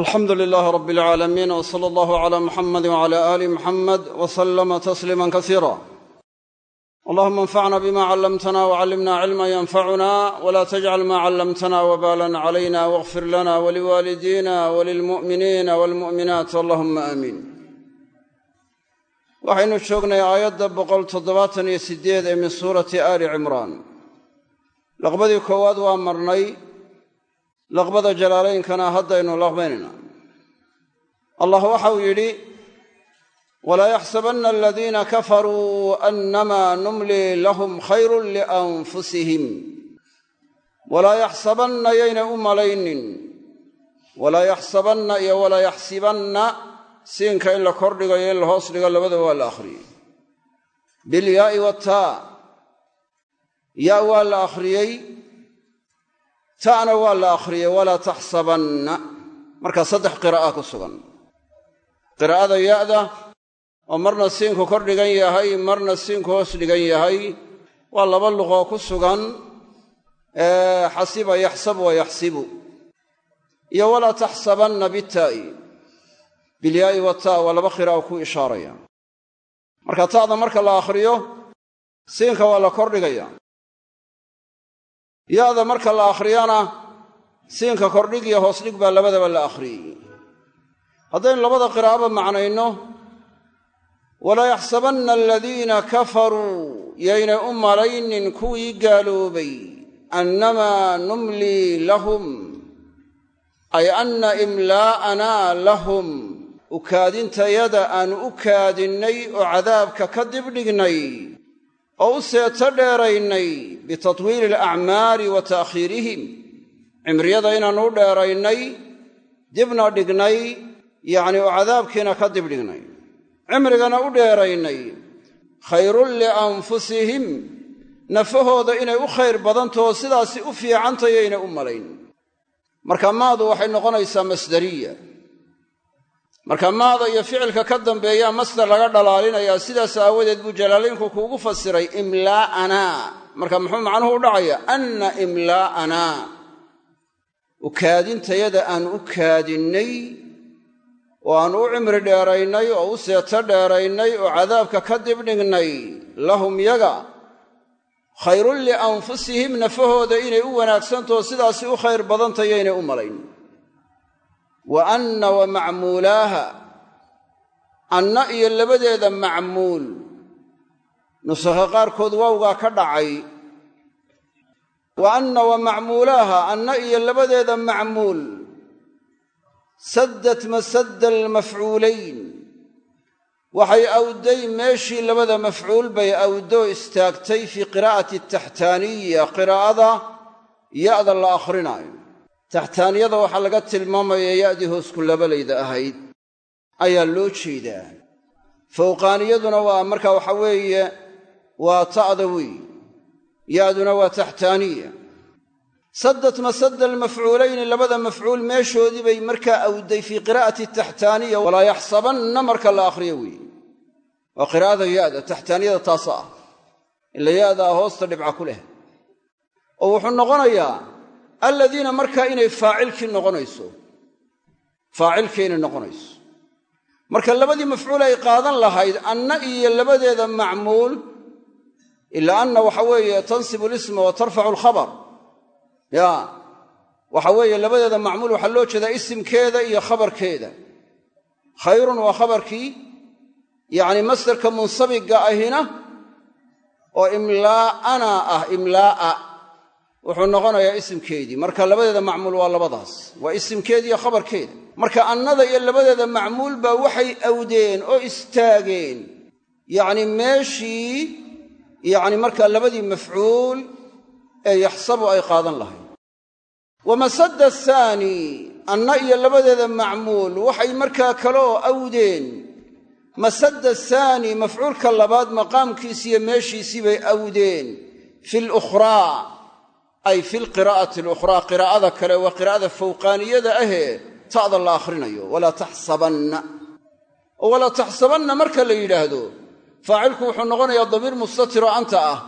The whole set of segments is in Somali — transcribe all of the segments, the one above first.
alxamdu lilaahi rab alcaalamiin w sala allahu cala muxamadi wcala aali muxamed w salama tasliima kasiira allahuma anfacna bima callamtana wcallimna cilma yanfacuna wla tajcal ma callamtana wbalan calayna wاغfir lana waliwaalidina walilmu'miniina walmu'minaat allahuma aamiin waxaynu joognay aayadda boqol toddobaatan iyo sideed ee min suurati aali cimraan. Laqbadii koowaad waa marnay laqbada jalaalaynkana haddaynu laqbaynaynaa allah waxau yidhi walaa yaxsabanna aladiina kafaruu annamaa numli lahum khayrun lianfusihim. Walaa yaxsabanna yaynay u malaynin. Walaa yaxsabanna iyo walaa yaxsibanna siinka in la kordhigo iyo in la hoos dhigo labadaba waa la akhriyey. Bilyaa'i wataa yaa waa la akhriyey ta'na waa la akhriyey walaa taxsabanna. Markaa saddex qiraa'a ku sugan. Qiraa'ada ya'da oo marna siinku kor dhigan yahay marna siinku hoos dhigan yahay waa laba luqoo ku sugan. Xasiba yaxsabu wa yaxsibu. Iyo walaa taxsabanna bitaa'i bilyaa'i wataa waa laba qiraa'o ku ishaaraya. Marka ta'da marka la akhriyo siinka waa la kordhigaya ya'da marka la akhriyana siinka kordhig iyo hoos dhig baa labadaba la akhriyey. Haddaynu labada qiraa'aba macnayno walaa yaxsabanna aladiina kafaruu yaynay u malaynin kuwii gaaloobay annamaa numlii lahum ay anna imlaa'anaa lahum ukaadintayada aanu u kaadinnay oo cadaabka ka dibdhignay oo u seeto dheeraynay bitatwiili alacmaari wa ta'khiirihim. Cimriyada inaannu u dheeraynay dibna dhignay yacni oo cadaabkiina ka dibdhignay cimrigana u dheeraynay khayrun lianfusihim nafahooda inay u khayr badantaho sidaasi u fiicantayaynay u malayn. Marka maadu waxay noqonaysaa masdariya marka maada iyo ficilka ka dambeeyaa masdar laga dhalaalinayaa sidaas aawadeed buu jalaalaynku kuugu fasiray imlaa'anaa marka muxuu macnuhu u dhacaya anna imlaa'anaa ukaadintayada aan u kaadinnay oo aan u cimri dheeraynay oo u seeto dheeraynay oo cadaabka ka dibdhignay lahum yaga khayrun lianfusihim nafahooda inay u wanaagsantaho sidaasi u khayr badantayaynay u malayn wa anna wa macmuulaaha anna iyo labadeeda macmuul. Nusakha qaarkood waawgaa ka dhacay. Wa anna wa macmuulaaha anna iyo labadeeda macmuul. Saddat masadda almafcuulayn waxay awday meeshii labada mafcuul bay awdoo istaagtay fii qiraa'ati taxtaaniya qiraa'ada ya'da la akrinaayo taxtaaniyada waxaa laga tilmaamaya ya'dii hoosku labalayda ahayd. Ayaa loo jeedaa. Fawqaaniyaduna waa marka waxa weeye waa ta'da wey ya'duna waa taxtaaniya. Saddat masadda almafcuulayni labada mafcuul meeshoodii bay markaa awday fii qiraa'ati taxtaaniya walaa yaxsabanna marka la akhriyo weeye waa qiraa'ada ya'da taxtaaniyada taasa ah. Ila ya'daa hoosta dhibca ku leh. Oo wuxuu noqonayaa aladiina markaa inay faacilkii noqonayso faacilkii inay noqonayso. Marka labadii mafcuul ay qaadan lahayd anna iyo labadeeda macmuul ilaa anna waxa weeye tansibu lisma wa tarfacu alkhabar. Ya waxa weeye labadeeda macmuul waxaa loo jeedaa isimkeeda iyo khabarkeeda. Khayrun waa khabarkii yacni masdarka munsabiga ahina oo imlaa'ana ah imlaa'a wuxuu noqonayaa isimkeedii. Marka labadeeda macmuul waa labadaas. Waa isimkeedi iyo khabarkeeda marka annada iyo labadeeda macmuul baa waxay awdeen oo istaageen. Yacni meeshii yacni markaa labadii mafcuul ee yaxsabu ay qaadan lahayd. Wa masadda ahaani anna iyo labadeeda macmuul waxay markaa kaloo awdeen. Masadda ahaani mafcuulka labaad maqaamkiisiiyo meeshiisii bay awdeen. Fi lukhraa ay fi lqiraa'ati alukhraa qiraa'ada kale waa qiraa'ada fawqaaniyada ahee ta'da la akhrinayo walaa taxsabanna. Oo walaa taxsabanna marka la yidhaahdo faacilku wuxuu noqonayaa damiir mustatiro anta ah.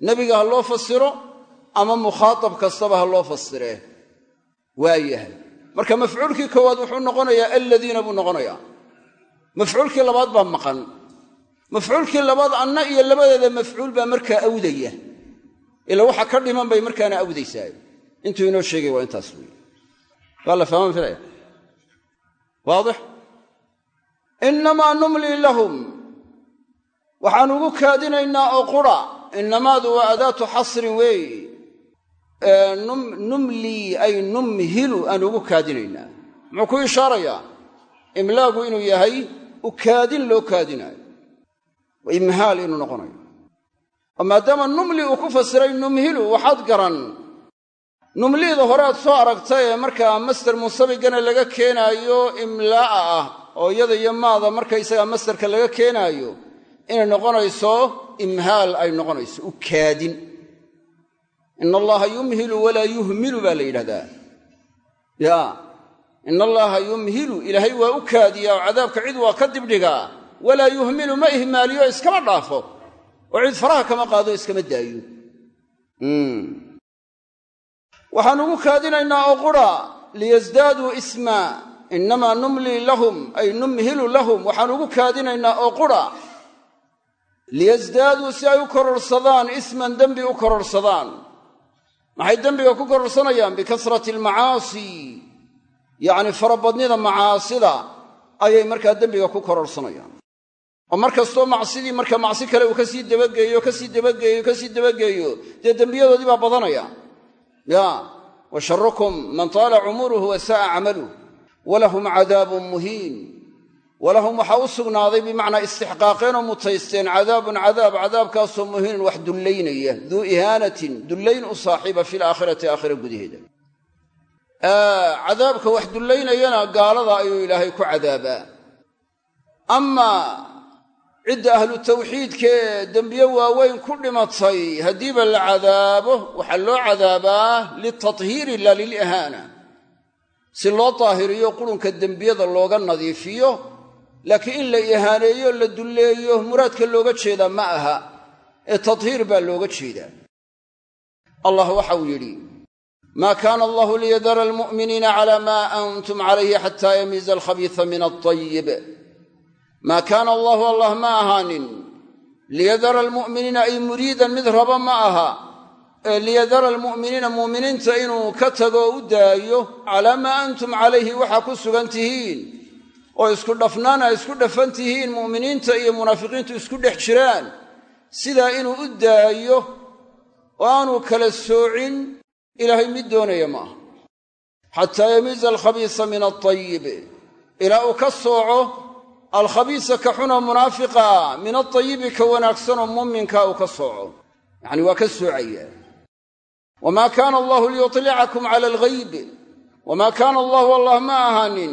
Nebiga ha loo fasiro ama mukhaatab kastaba ha loo fasiree waa yahay marka mafcuulkii koowaad wuxuu noqonayaa aladiina buu noqonayaa. Mafcuulkii labaad baa maqan. Mafcuulkii labaad anna iyo labadeeda mafcuul baa markaa awdaya ila waxa ka dhiman bay markaana awdaysaa. Intuu inoo sheegay waa intaas wey waa la fahman filaya waadix. Innamaa numlii lahum. Waxaan ugu kaadinaynaa oo qura innamaadu waa adaatu xasrin weeye numlii ay numhilu aan ugu kaadinaynaa. Muxuu ku ishaarayaa? Imlaagu inuu yahay u kaadin loo kaadinaayo. Imhaal inuu noqonayo oo maadaama numli uu ku fasiray numhilu waxaad garan numliida hore aad soo aragtay ee markaa master munsabigana laga keenaayo imlaa'a ah oo iyada iyo maada markaysagaa masterka laga keenaayo inay noqonayso imhaal ay noqonayso u kaadin. Ina allaha yumhilu walaa yuhmilu baa la yidhahdaa. Ya ina allaha yumhilu ilaahay waa u kaadiyaa oo cadaabka cid waa ka dibdhigaa. Walaa yuhmilu ma ihmaaliyo iskama dhaafo oo cid faraha kama qaado iskama daayo. Waxaan ugu kaadinaynaa oo qura liyasdaaduu isma innamaa numlii lahum ay numhilu lahum. Waxaan ugu kaadinaynaa oo qura liyasdaaduu si ay u kororsadaan isman dembi u kororsadaan. Maxay dembiga ku kororsanayaan? Bikasrati almacaasi. Yacni farabadnida macaasida ayay markaa dembiga ku kororsanayaan oo mar kastoo macsidii marka macsi kale uu ka sii dabageeyo ka sii dabageeyo ka sii dabageeyo dee dembiyadoodii baa badanaya. Ya wa sharukum man taala cumuruhu wa sa'a camaluh walahum cadaabun muhiin walahum waxaa u sugnaaday bimacnaa istixqaaqeenoo mutaysteen cadaabun cadaab cadaabkaasoo muhiinin wax dullaynaya duu ihaanatin dullayn u saaxiiba fi laakhirati aakhira gudaheeda. Cadaabka wax dullaynayana gaalada ayuu ilaahay ku cadaabaa cidda ahlu tawxiidkaee dembiye waaweyn ku dhimatay haddiiba la cadaabo waxaa loo cadaabaa litathiiri la lilihaana si loo daahiriyo qurunka dembiyada looga nadiifiyo laakiin in la ihaaneeyo la dulleeyo muraadka looga jeedaa ma aha ee tadhiir baa looga jeedaa. Allah waxau yidhi maa kaana allahu liyadara almu'miniina cala maa antum calayhi xataa yamiiza alkhabiisa min altayib maa kaana allahu allah ma ahaanin liyadara almu'miniina ay muriidan mid raba ma aha ee liyadara almu'miniina mu'miniinta inuu ka tago o u daayo calaa maa antum calayhi waxaa ku sugan tihiin oo isku dhafnaan a isku dhafan tihiin mu'miniinta iyo munaafiqiintu isku dhex jiraan sidaa inuu u daayo oo aanu kala soocin ilaahay mid doonaya ma aha xataa yamiiza alkhabiisa min altayib ilaa uu ka sooco alkhabiisa ka xunoo munaafiqa min altayibi ka wanaagsanoo muuminka uu ka sooco. Yacani waa ka soocaya. Wamaa kaana allahu liyutlicakum cala alghayb. Wamaa kaana allahu allah ma ahaanin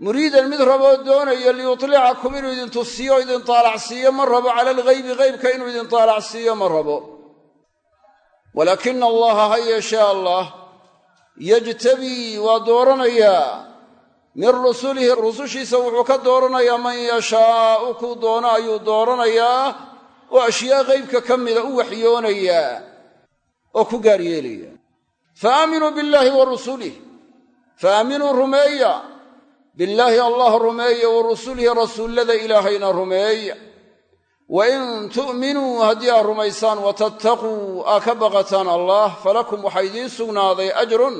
muriidan mid raboo doonaya liyutlicakum inuu idin tusiyo o idin taalacsiiyo ma rabo cala alghaybi ghaybka inuu idin taalacsiiyo ma rabo. Walaakina allaha ha yeeshee allah yajtabii waa dooranayaa min rusulihi rusushiisa wuxuu ka dooranayaa man yashaa'u kuu doono ayuu dooranayaa oo ashyaa ghaybka ka mida u waxyoonayaa oo ku gaar yeelaya. Fa aaminuu billaahi wa rusulih fa aaminuu rumeeya. Billaahi allah rumeeya wa rusulihi rasuullada ilaahayna rumeeya. Wa in tu'minuu haddii aad rumaysaan wa tattaquu aa ka baqataan allah falakum waxaa idiin sugnaaday ajrun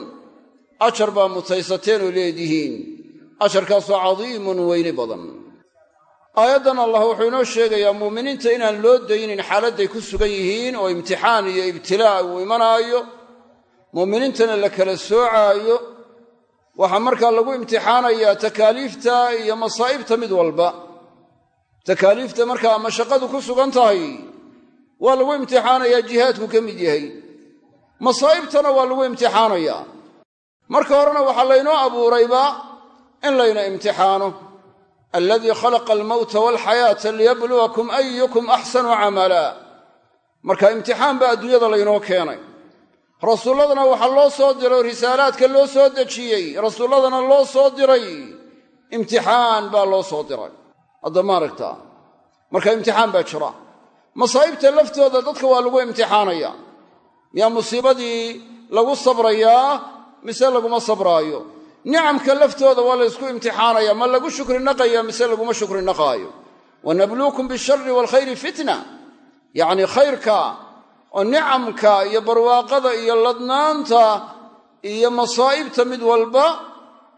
ajar baa mutaysateen oo leedihiin ajarkaasoo cadiimun weyni badan. Aayaddan allah wuxuu inoo sheegayaa muuminiinta inaan loo daynin xaaladday ku sugan yihiin oo imtixaan iyo ibtilaa uu imanaayo muuminiintana la kala soocaayo. Waxaa markaa lagu imtixaanayaa takaaliifta iyo masaa'ibta mid walba. Takaaliifta markaa mashaqadu ku sugan tahay? Waa lagu imtixaanayaa jihaadku ka mid yahay. Masaa'ibtana waa lagu imtixaanayaa. Marka horena waxaa laynoo abuurayba in layna imtixaano. Aladii khalaqa almowta waalxayaata liyabluwakum ayukum axsanu camala. Marka imtixaan baa adduunyada laynoo keenay. Rasuulladana waxaa loo soo diray oo risaalaadka loo soo dejiyey rasuulladana loo soo diray imtixaan baa loo soo diray. Hadda maaragtaa marka imtixaan baa jira. Masaa'ibta laftooda dadka waa lagu imtixaanaya miyaa musiibadii lagu sabrayaa mise laguma sabraayo nicamka laftooda waa la ysku imtixaanaya ma lagu shukri naqaya mise laguma shukri naqaayo. Wanabluukum bishari waalkhayri fitna. Yacni khayrka oo nicamka iyo barwaaqada iyo ladnaanta iyo masaa'ibta mid walba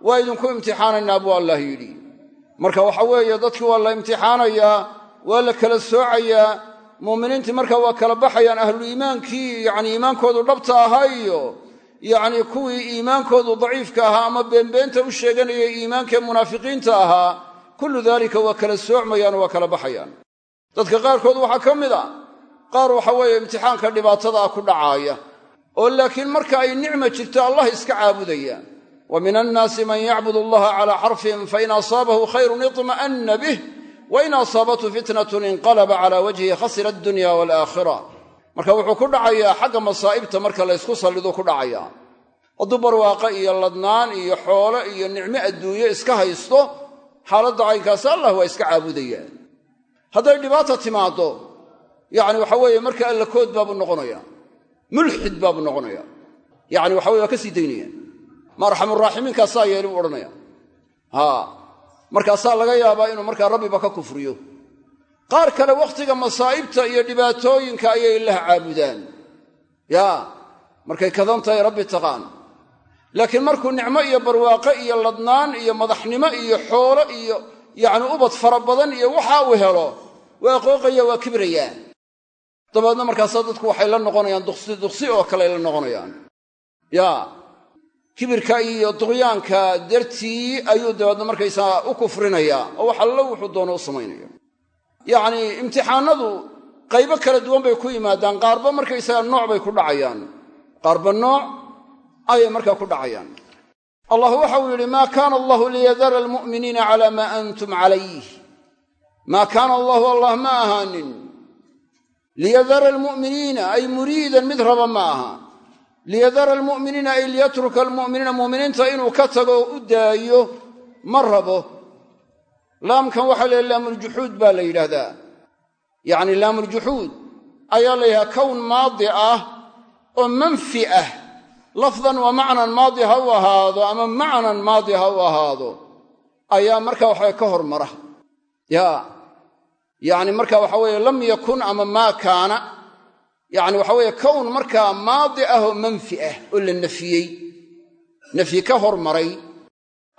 waa idinku imtixaanaynaa buu allah yidhi. Marka waxa weeye dadkii waa la imtixaanayaa waa la kala soocayaa muuminiintii marka waa kala baxayaan ahlu iimaankii yacni iimaankoodu dhabta ahaa iyo yacni kuwii iimaankoodu daciifka ahaa ama beenbeenta u sheeganayay iimaankae munaafiqiinta ahaa kullu daalika waa kala soocmayaan oo waa kala baxayaan. Dadka qaarkood waxaa ka mid a qaar waxa weeye imtixaanka dhibaatada ah ku dhacaaya oo laakiin marka ay nicma jirto allah iska caabudayaan. Wa min annaasi man yacbud allaha calaa xarfin fain asaabahu khayrun iطma'anna bih wain asaabathu fitnatun inqalaba cala wajhihi khasira addunya waalaakhira marka wuxuu ku dhacayaa xagga masaa'ibta marka laysku salliduu ku dhacayaa hadduu barwaaqo iyo ladnaan iyo xoolo iyo nicmo adduunye iska haysto xaaladda caynkaasi allah waa iska caabudayaan hadday dhibaata timaaddo yacni waxa weeye marka alla kood baabuu noqonaya mulxid baabuu noqonaya. Yacni waxa weye waa ka sii daynaya. Ma arxamuraaximiinkaasaa yeeli buu odhanaya. Markaasaa laga yaabaa inuu markaa rabbiba ka kufriyo qaar kale wakhtiga masaa'ibta iyo dhibaatooyinka ayay ilaah caabudaan. Yaa markay kadan tahay rabbi taqaan. Laakiin markuu nicmo iyo barwaaqo iyo ladnaan iyo madaxnimo iyo xoolo iyo yacni ubad fara badan iyo waxa uu helo waa qooqaya waa kibrayaa dabeedna markaasaa dadku waxay la noqonayaan duqsi duqsi oo kale ay la noqonayaan. Yaa kibirka iyo duqyaanka dartii ayuu dabeedna markaysaa u kufrinayaa oo wax allo wuxuu doono u samaynaya yacnii imtixaanadu qaybo kala duwan bay ku yimaadaan. Qaarba markaysaga nooc bay ku dhacayaan. Qaarba nooc ayay markaa ku dhacayaan. Allah waxau yidhi maa kaana allahu liyadara almu'miniina calaa maa antum calayh maa kaana allahu allah ma ahaanin. Liyadara almu'miniina ay muriidan mid raba ma aha. Liyadara almu'miniina ay liyatruka almu'miniina mu'miniinta inuu ka tago u daayo ma rabo laamkan waxaa la laamuljuxuud baa la yidhaahdaa yacni laamuljuxuud ayaa la yidhahdaa kown maadi ah oo manfi ah. Lafdan wa macnan maadi ha u ahaado ama macnan maadi ha u ahaado ayaa marka waxawe ka hormara. Yaa yacni marka waxa weeye lam yakun ama maa kaana yacni waxa weeye kown markaa maadi ah oo manfi ah oo la nafiyey nafyi ka hormaray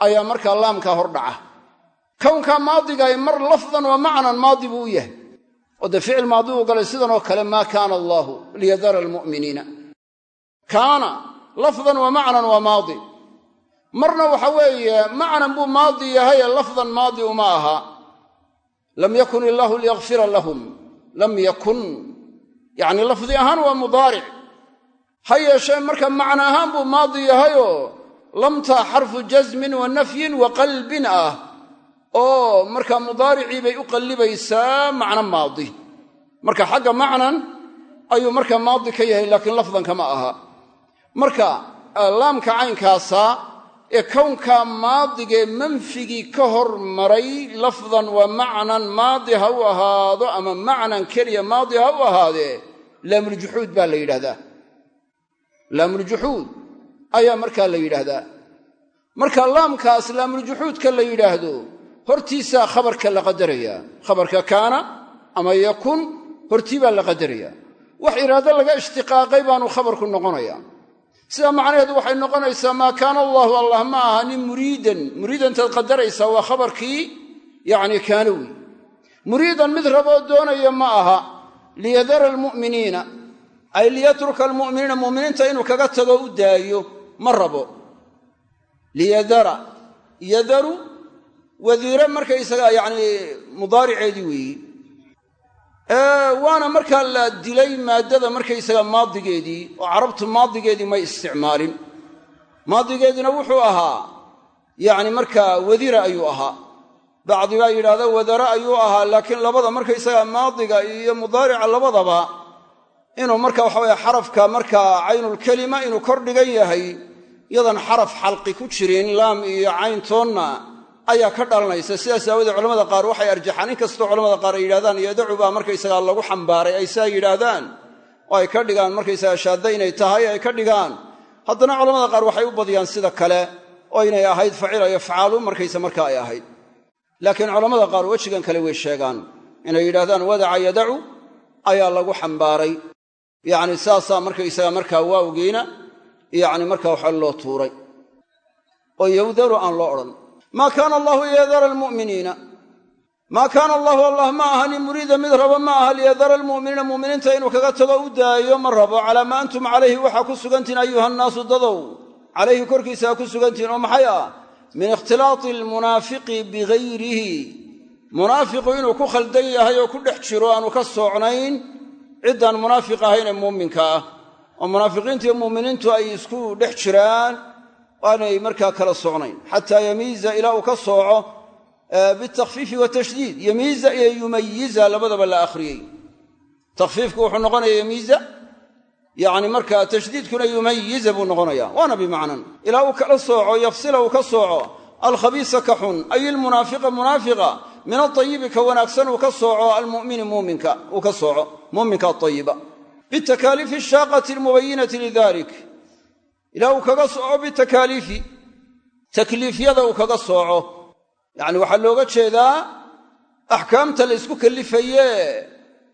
ayaa markaa laamkaa hor dhaca kownkaa maadigaay mar lafdan wa macnan maadi buu u yahay. Oo dee ficil maadi uu galay sidan oo kale maa kaana allaahu liyadara almu'miniina. Kaana lafdan wa macnan waa maadi. Marna waxa weeye macnan buu maadi yahaye lafdan maadi uma aha. Lam yakun illaahu liyakfira lahum. Lam yakun. Yacni lafdi ahaan waa mudaaric. Ha yeeshee marka macno ahaan buu maadi yahayoo lamtaa xarfu jasmin wa nafyin wa qalbin ah oo markaa mudaaricii bay u qallibaysaa macno maadi. Marka xagga macnan ayuu markaa maadi ka yahay laakiin lafdanka ma aha. Marka laamka caynkaasa ee kownkaa maadigee manfigii ka hormaray lafdan wa macnan maadi ha u ahaado ama macnan keliya maadi ha u ahaadee laamuljuxuud baa la yidhahdaa laamuljuxuud ayaa markaa la yidhaahdaa. Marka laamkaas laamuljuxuudka la yidhaahdo hortiisaa khabarka la qadarayaa khabarka kaana ama yakun hortii baa la qadarayaa wax iraado laga ishtiqaaqay baanu khabarku noqonayaa sidaa macnaheedu waxay noqonaysaa maa kaana allaahu allah ma aha nin muriidan. Muriidantaad qadaraysaa waa khabarkii yacni kaanowi muriidan mid raboo doonaya ma aha liyadara almu'miniina ay liyatruka almu'miniina mu'miniinta inuu kaga tago u daayo ma rabo. Liyadara yadaru wadiire markaysagaa yacni mudaariceedii weeyi. Waana markaa la dilay maaddada markaysaga maadigeedii oo carabtu maadigeedii may isticmaalin. Maadigeediina wuxuu ahaa yacni markaa wadira ayuu ahaa. Bacdi baa yidhahda wadara ayuu ahaa laakiin labada markaysaga maadiga iyo mudaarica labadaba inuu marka waxaweye xarafka markaa caynulkelima inuu kor dhigan yahay yadan xaraf xalqi ku jirin laam iyo cayntoonna ayaa ka dhalanaysa. Sidaas aawoodee culamada qaar waxay arjaxaan in kastoo culamada qaar ay yidhahdaan yadacu baa markaysagaa lagu xambaaray ay saa yidhaahdaan. Oo ay ka dhigaan markaysagaa shaadda inay tahay ay ka dhigaan. Haddana culamada qaar waxay u badiyaan sida kale oo inay ahayd facila yafcalu markaysa markaa ay ahayd. Laakiin culammada qaar wejigan kale way sheegaan. Inay yidhahdaan wadaca yadacu ayaa lagu xambaaray. Yacni saasaa markaysaga markaa waawgiina yacni markaa waxa loo tuuray. Oo yowdaru aan loo odhan maa kaana allahu liyadara almu'miniina maa kaana allahu allah ma aha nin muriida mid rabo ma aha liyadara almu'miniina mu'miniinta inuu kaga tago u daayo ma rabo. Calaa maa antum calayhi waxaa ku sugantihin ayuha nnaasu dadow. Calayhi korkiisa ha ku sugantihin oo maxay ah? Min ikhtilaati almunaafiqi bigayrihi munaafiqu inuu ku khaldan yahay oo ku dhex jiro aanu ka soocnayn ciddaan munaafiq ahayn muuminka ah. Oo munaafiqiinta iyo muuminiintu ay isku dhex jiraan aanay markaa kala socnayn. Xataa yamiiza ilaa uu ka sooco bitakfiifi watashdiid yamiiza iyo yumayiza labadaba la akhriyey. Takfiifku wuxuu noqonaya yamiiza yacni markaa tashdiidkuna yumayiza buu noqonaya waana bimacnan. Ilaa uu kala sooco yafsila uu ka sooco alkhabiisa ka xun ay ilmunaafiqa munaafiqa min aayibi ka wanaagsan uu ka sooco almumini muminka uu ka sooco. Muuminka aayiba bitakaaliifi ashaaqati almubayinati lidalik ilaa uu kaga sooco bitakaaliifi takliifyada uu kaga sooco. Yacni waxaa looga jeedaa axkaamta la ysku kallifaye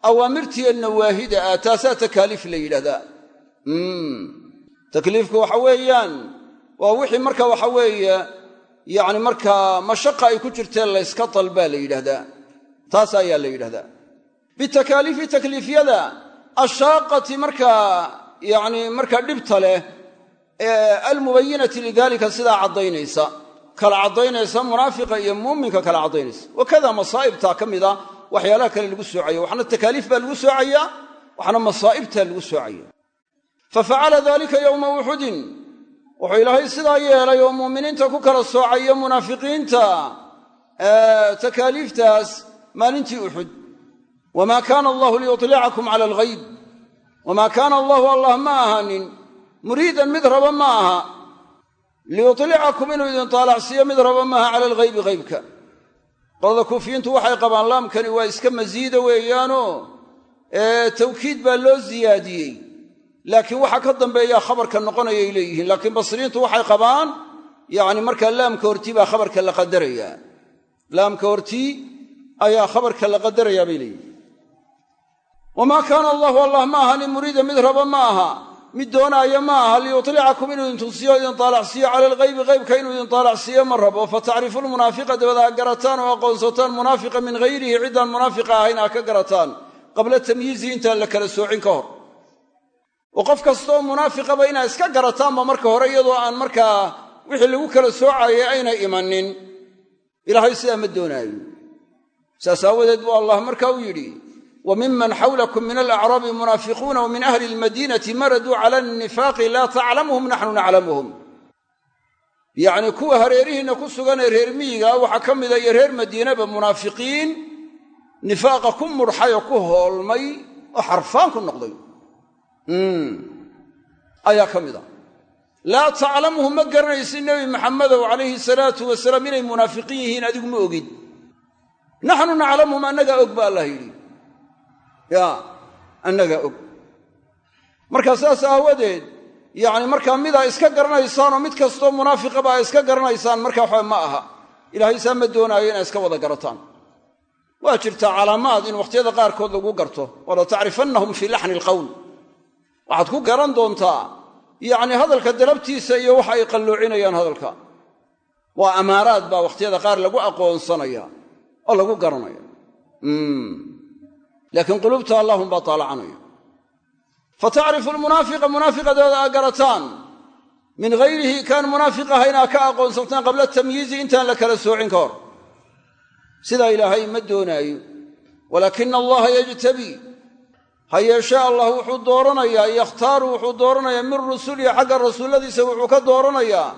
awaamirtiiyo nawaahida ah taasaa takaaliif la yidhahdaa. Takliifku waxa weeyaan waa wixii marka waxa weeye yacni markaa mashaqa ay ku jirteen layska dalbaa la yidhaahdaa taas ayaa la yidhahdaa. Bitakaaliifi takliifyada ashaaqati markaa yacni markaa dhibta leh almubayinati lidaalika sidaa caddaynaysa. Kala caddaynaysa munaafiqa iyo muuminka kala caddaynaysa. Wakada masaa'ibtaa ka mida waxyaalaha kale lagu soocaya waxna takaaliif baa lagu soocayaa waxna masaa'ibtaa lagu soocaya fa facala dalika yowma uxudin wuxuu ilaahay sidaa yeelay oo muuminiinta ku kala soocayo munaafiqiinta. Takaaliiftaas maalintii uxud wamaa kaana allahu liyulicakum cala alghayb. Wamaa kaana allahu allah ma ahanin muriidan mid raba ma aha. Liyulicakum inuu idin taalacsiiyo mid raba maaha cala alghaybi ghaybka. Qolada kuufiyiintu waxay qabaan laamkani waa iska masiida weeyaanoo tawkiid baa loo siyaadiyey laakiin waxa ka dambeeya khabarka noqonayay leeyihiin. Laakiin basriintu waxay qabaan yacni markaa laamka hortii baa khabarka la qadarayaa. Laamka hortii ayaa khabarka la qadarayaa bay leeyihiin. Wamaa kaana allahu allah ma aha nin muriida mid raba ma aha mid doonaaya ma aha liyulicakum inuu idin tusiyo idin taalacsiiyo cala alghaybi haybka inuu idin taalacsiiyo ma rabo. Fatacrifu lmunaafiqa dabad ha garataan oo aqoonsataan munaafiqa min hayrihi ciddaan munaafiqa ahayn ha ka garataan. Qabla tamyiizi intaan la kala soocin ka hor. Oo qof kastaoo munaafiqaba inaa iska garataanba marka hore iyadoo aan markaa wixii lagu kala soocayay ayna imanin ilaahay sidaa ma doonaayo. Saas aawadeed buu allah marka u yidhi wa miman xawlakum min alacraabi munaafiquuna wa min ahli almadiinati maraduu cala annifaaqi laa taclamuhum naxnu naclamuhum yacnii kuwa hareerihiinna ku suganee reer miyigaa waxaa ka mida iyo reer madiinaba munaafiqiin nifaaqa ku mudxay oo ku hoolmay oo xarfaan ku noqday. Ayaa ka mid a. Laa taclamuhu ma garanaysid nebi maxamedow calayhi salaatu wasalaam inay munaafiqiin yihiin adigu ma ogid naxnu naclamuhum annagaa og ba yaa annagaa og. Markaa saas aawadeed yacni markaa midaa iska garanaysaanoo mid kastoo munaafiqaba a iska garanaysaan markaa waxaa ma aha. Ilaahay saa ma doonaayo inaa iska wada garataan. Waa jirtaa calaamaad in wakhtiyada qaarkood lagu garto. Wala tacrifannahum fii laxni alqowl waxaad ku garan doontaa yacni hadalka dalabtiisa iyo waxa ay qalloocinayaan hadalka. Waa amaaraad baa wakhtiyada qaar lagu aqoonsanaya oo lagu garanaya laakiin qulubta allahum baa taalacanaya fatacrifu lmunaafiqa munaafiqadeeda aa garataan. Min hayrihi kaan munaafiq ahayn aa ka aqoonsataan qabla tamyiizi intaan la kala soocin ka hor. Sidaa ilaahay ma doonaayo. Walaakina allaha yajtabii ha yeeshee allah wuxuu dooranayaa yakhtaaru wuxuu dooranayaa min rusulihi xagga rasuulladiisa wuxuu ka dooranayaa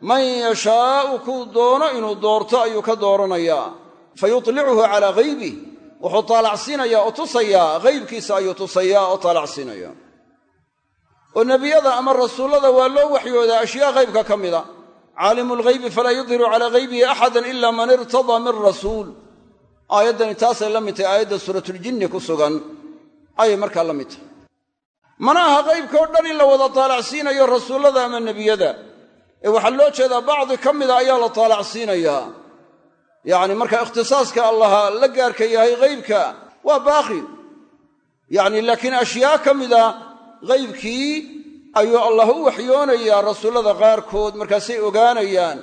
man yashaau kuu doono inuu doorto ayuu ka dooranayaa fa yutlicuhu calaa haybih wuxuu taalacsiinayaa oo tusayaa haybkiisa ayuu tusayaa oo taalacsiinaya oo nebiyada ama rasuullada waa loo waxyoodaa ashyaa haybka ka mida. Caalimu lghaybi falaa yudhiru calaa haybihi axadan ila man irtadaa min rasuul. Aayaddani taasay la mid tahay aayadda suuratuljinni ku sugan ayay markaa la mid tahay mana aha qaybka oo dhan in la wada taalacsiinayo rasuullada ama nebiyada. Ee waxaa loo jeedaa bacdi ka mida ayaa la taalacsiinayaa yacni marka ikhtisaaska allaha la gaarka yahay ghaybka waa baaqi yacni laakiin ashyaa ka mida ghaybkii ayuu allah u waxyoonayaa rasuullada qaarkood markaasay ogaanayaan.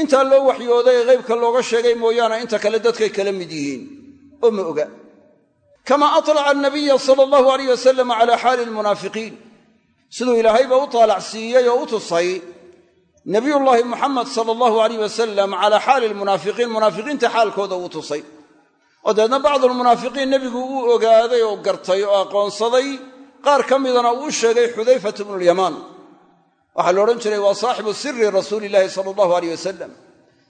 Intaa loo waxyooday ee ghaybka looga sheegay mooyaane inta kale dadkay kala mid yihiin. Oo ma oga. Kama atlaca anabiya sala allahu alayh wasalam calaa xaali lmunaafiqiin siduu ilaahayba u taalacsiiyey oo u tusay nabiyullaahi muxamed sala allahu alayh wasalam calaa xaali lmunaafiqiin munaafiqiinta xaalkooda uu tusay. Oo dabeedna bacdulmunaafiqiin nebigu uu ogaaday oo gartay oo aqoonsaday. Qaar ka midana uu u sheegay xudayfatu bnulyamaan waxaa la odhan jiray waa saaxibu siri rasuuli illaahi sala allahu aleyh wasalam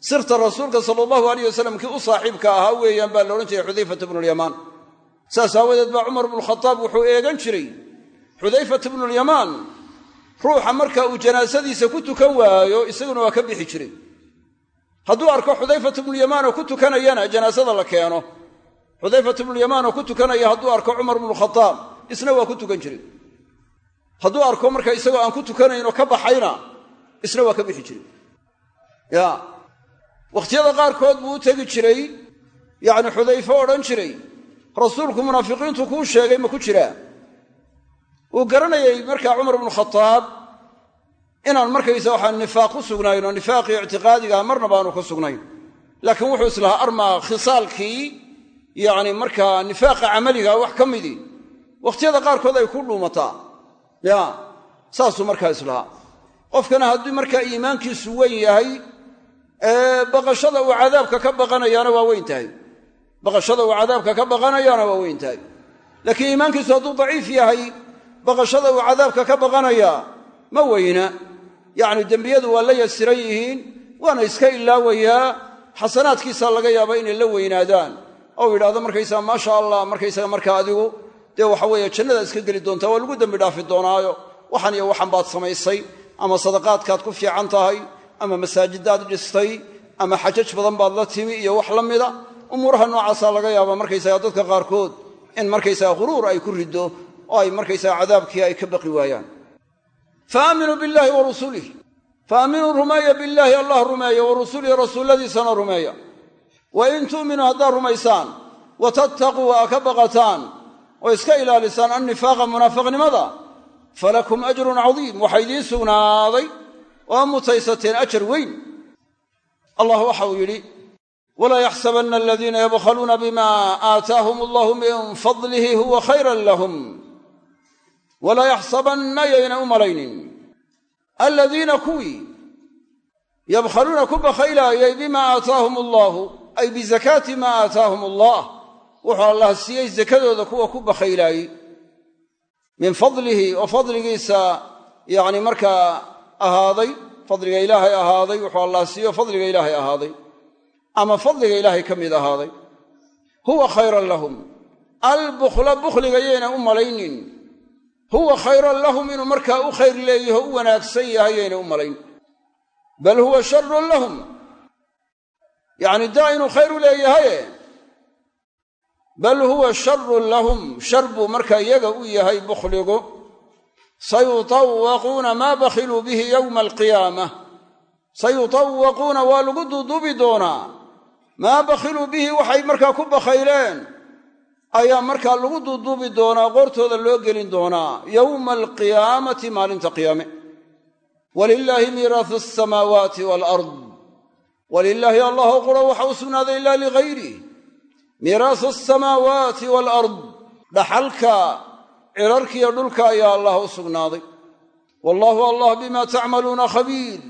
sirta rasuulka sala allahu aleyh wasalam kii u saaxiibka ahaa weeyaan baa la odhan jiray xudayfatu bnulyamaan saas aawadeed baa cumar bnukhadaab wuxuu eegan jiray. Xudayfatu ruuxa marka uu janaasadiisa ku tukan waayo isaguna waa ka bixi jiray. Hadduu arko xudayfatu bnulyamaan oo ku tukanayana janaasada la keeno. Xudayfatu bnulyamaan oo ku tukanaya hadduu arko cumar bnukhadaab isna waa ku tukan jiray. Hadduu arko marka isagoo aan ku tukanaynoo ka baxayna isna waa ka bixi jiray. Ya. Wakhtiyada qaarkood buu u tegi jiray yacni xudayfo odhan jiray rasuulku munaafiqiintu kuu sheegay ma ku jiraa wuu garanayay markaa cumar bnu khataab inaan markaysa waxaa nifaaq ku sugnayn oo nifaaqii ictiqaadigaha marna baanu ku sugnayn. Laakiin wuxuu islahaa armaa khisaalkii yacni markaa nifaaqa camaliga wax ka midii wakhtiyada qaarkood ay ku dhuumataa. Ya saasuu markaa islahaa qofkana haddii markaa iimaankiisu weyn yahay baqashada uu cadaabka ka baqanayaana waa weyn tahay. Baqashada uu cadaabka ka baqanayaana waa weyn tahay. Laakiin iimaankiisu hadduu daciif yahay baqashada uu cadaabka ka baqanayaa ma weyna. Yacni dembiyadu waa la yasiran yihiin waana iska ilaawayaa xasanaadkiisaa laga yaaba inay la weynaadaan. Ou yidhahdo markaysaga maasha allah markaysaga markaa adigu. Dee waxa weeye jannada iska geli doontaa waa lagu dembi dhaafi doonaayo. Waxan iyo waxan baad samaysay ama sadaqaadkaad ku fiican tahay ama masaajidaad dhistay ama xajaj badan baad la timi iyo wax la mida. Umuuraha noocaasaa laga yaaba markaysaga dadka qaarkood in markaysaga huruur ay ku riddo oo ay markaysaga cadaabkii ay ka baqi waayaan. Faaaminuu billaahi wa rusulih rumeeya billaahi allah rumeeya wa rusulihi rasuulladiisana rumeeya. Wa in tu'minuu haddaad rumaysaan wa tattaquu aa ka baqataan oo iska ilaalisaan annifaaqa munaafaqnimada falakum ajrun cadiim. Waxaa idiin sugnaaday oo mutaysateen ajar weyn. Allah waxa uu yidhi walaa yaxsabanna aladiina yabkhaluuna bima aataahum allahu min fadlihi huwa khayran lahum walaa yaxsabanna yayna u malaynin aladiina kuwii yabkhaluuna ku bakhaylaayay bima aataahum allaahu ay bizakaati maa aataahum allah wuxuu allah siiyey sakadooda kuwa ku bakhaylaayey min fadlihi oo fadligiisa yacni markaa ahaaday fadliga ilaahay ahaaday wuxuu allah siiyo fadliga ilaahay ahaaday ama fadliga ilaahay ka mid ahaaday huwa khayran lahum albukhla bukhliga yayna u malaynin huwa khayran lahum inuu markaa u khayr leeyaho u wanaagsan yahay yayna u malayn. Bal huwa sharun lahum. Yacni daa inuu khayr u leeyahaye bal huwa sharun lahum. Shar buu markaa iyaga u yahay bukhligu. Sayutawaquuna maa bakhiluu bihi yowma alqiyaamah sayutawaquuna waa lagu duuduubi doonaa. Maa bakhiluu bihi waxay markaa ku bakhayleen ayaa markaa lagu duuduubi doonaa qoortooda loo gelin doonaa yowma alqiyaamati maalinta qiyaame. Walilaahi miiraasu asamaawaati waalard walilaahi allahoo qura waxa u sugnaaday ilaa ligayrih miiraasu asamaawaati waalard dhaxalka cirarkiiyo dhulka ayaa allah u sugnaaday. Wallaahu allah bimaa tacmaluuna khabiir.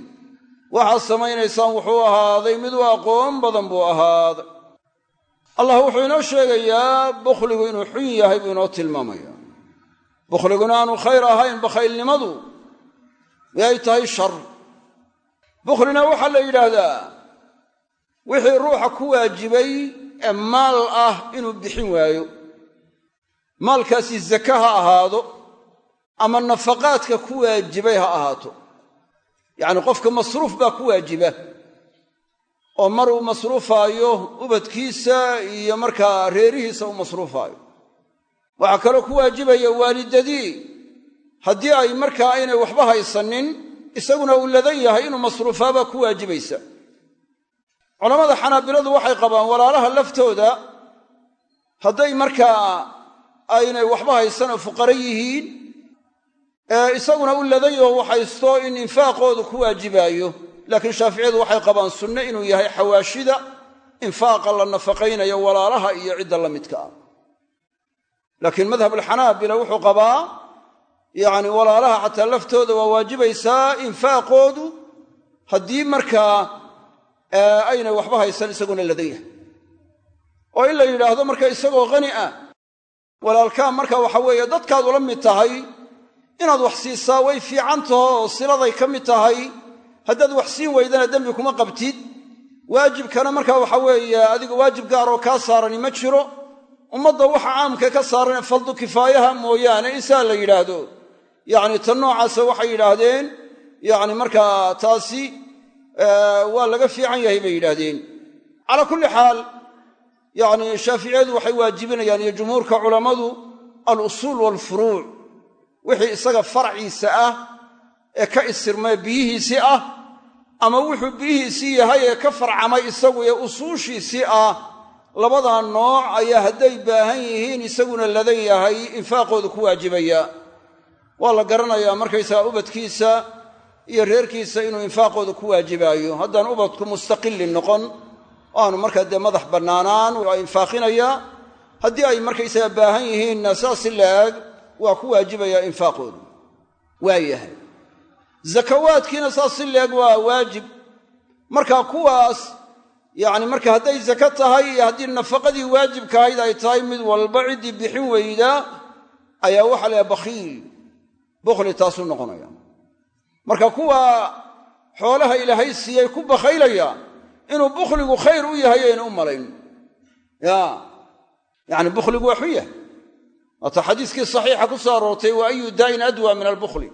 Waxaad samaynaysaan wuxuu ahaaday mid u aqoon badan buu ahaaday allah wuxuu inoo sheegayaa bukhligu inuu xun yahay buu inoo tilmaamaya. Bukhliguna aanu khayr ahayn bakhaylnimadu miyay tahay shar. Bukhlina waxaa la yidhaahdaa wixii ruuxa ku waajibay ee maal ah inuu bixin waayo. Maalkaasi zake ha ahaado ama nafaqaadka ku waajibay ha ahaato. Yacni qofka masruuf baa ku waajiba oo mar uu masruufaayo ubadkiisa iyo markaa reerihiisa uu masruufaayo. Waxaa kaloo ku waajibaya waalidadii. Haddii ay markaa aynay waxba haysanin isaguna uu ladan yahay inuu masruufaabaa ku waajibaysa. Culammada xanaabiladu waxay qabaan walaalaha laftooda hadday markaa aynay waxba haysan oo fuqara yihiin ee isaguna u ladayo waxaysto in infaaqoodu ku waajibaayo laakiin shaaficiyadu waxay qabaan sunne inuu yahay xawaashida infaaqa la nafaqaynayo walaalaha iyo cidda la midka ah. Laakiin madhab alxanaabila wuxuu qabaa yacni walaalaha xataa laftooda waa waajibaysaa infaaqoodu haddii markaa aynay waxba haysan isaguna ladan yahay. Oo in la yidhaahdo marka isagoo khani ah walaalkaa marka waxa weeye dadkaad ula mid tahay inaad wax siisaa way fiican taho siladay ka mid tahay haddaad wax siin weydana dembi kuma qabtid. Waajibkana marka waxa weeye adiga waajib gaar oo kaa saarani ma jiro. Ummadda waxa caamka ka saaran fardu kifaayaha mooyaane in saa la yidhaahdo. Yacni tan noocaasa waxay yidhaahdeen yacni markaa taasi waa laga fiican yahay bay yidhaahdeen. Calaa kulli xaal yacni shaaficiyadu waxay waajibinayaan iyo jumhuurka culammadu alusuul waalfuruuc wixii isaga farciisa ah ee ka isirmay biyihiisii ah ama wuxuu biyihiisii yahay ee ka farcamay isagu ee usuushiisii ah. Labadaa nooc ayaa hadday baahan yihiin isaguna ladan yahay infaaqoodu ku waajibaya. Waa la garanayaa markaysaga ubadkiisa iyo reerkiisa inuu infaaqooda ku waajibaayo. Haddaan ubadku mustaqilin noqon aanu markaa dee madax bannaanaan waa infaaqinayaa haddii ay markaysaga baahan yihiinna saas si la-eg waa ku waajibayaa infaaqoodu. Waa yahay zakawaadkiina saas si la-eg waa waajib. Marka kuwaas yacni marka hadday zaka tahay iyo haddii nafaqadii waajibkaahayd ay tahay mid walba ciddii bixin weydaa ayaa waxaa layahay bakhiil. Bukhli taasuu noqonaya marka kuwa xoolaha ilaahay siiyey ku bakhaylaya inuu bukhligu khayr u yahay ayna u malayn. Ya yacni bukhligu waa xun yahay. Waata xadiiskii saxiixa ku soo aroortay wa ayu daa'in adwa min albukhli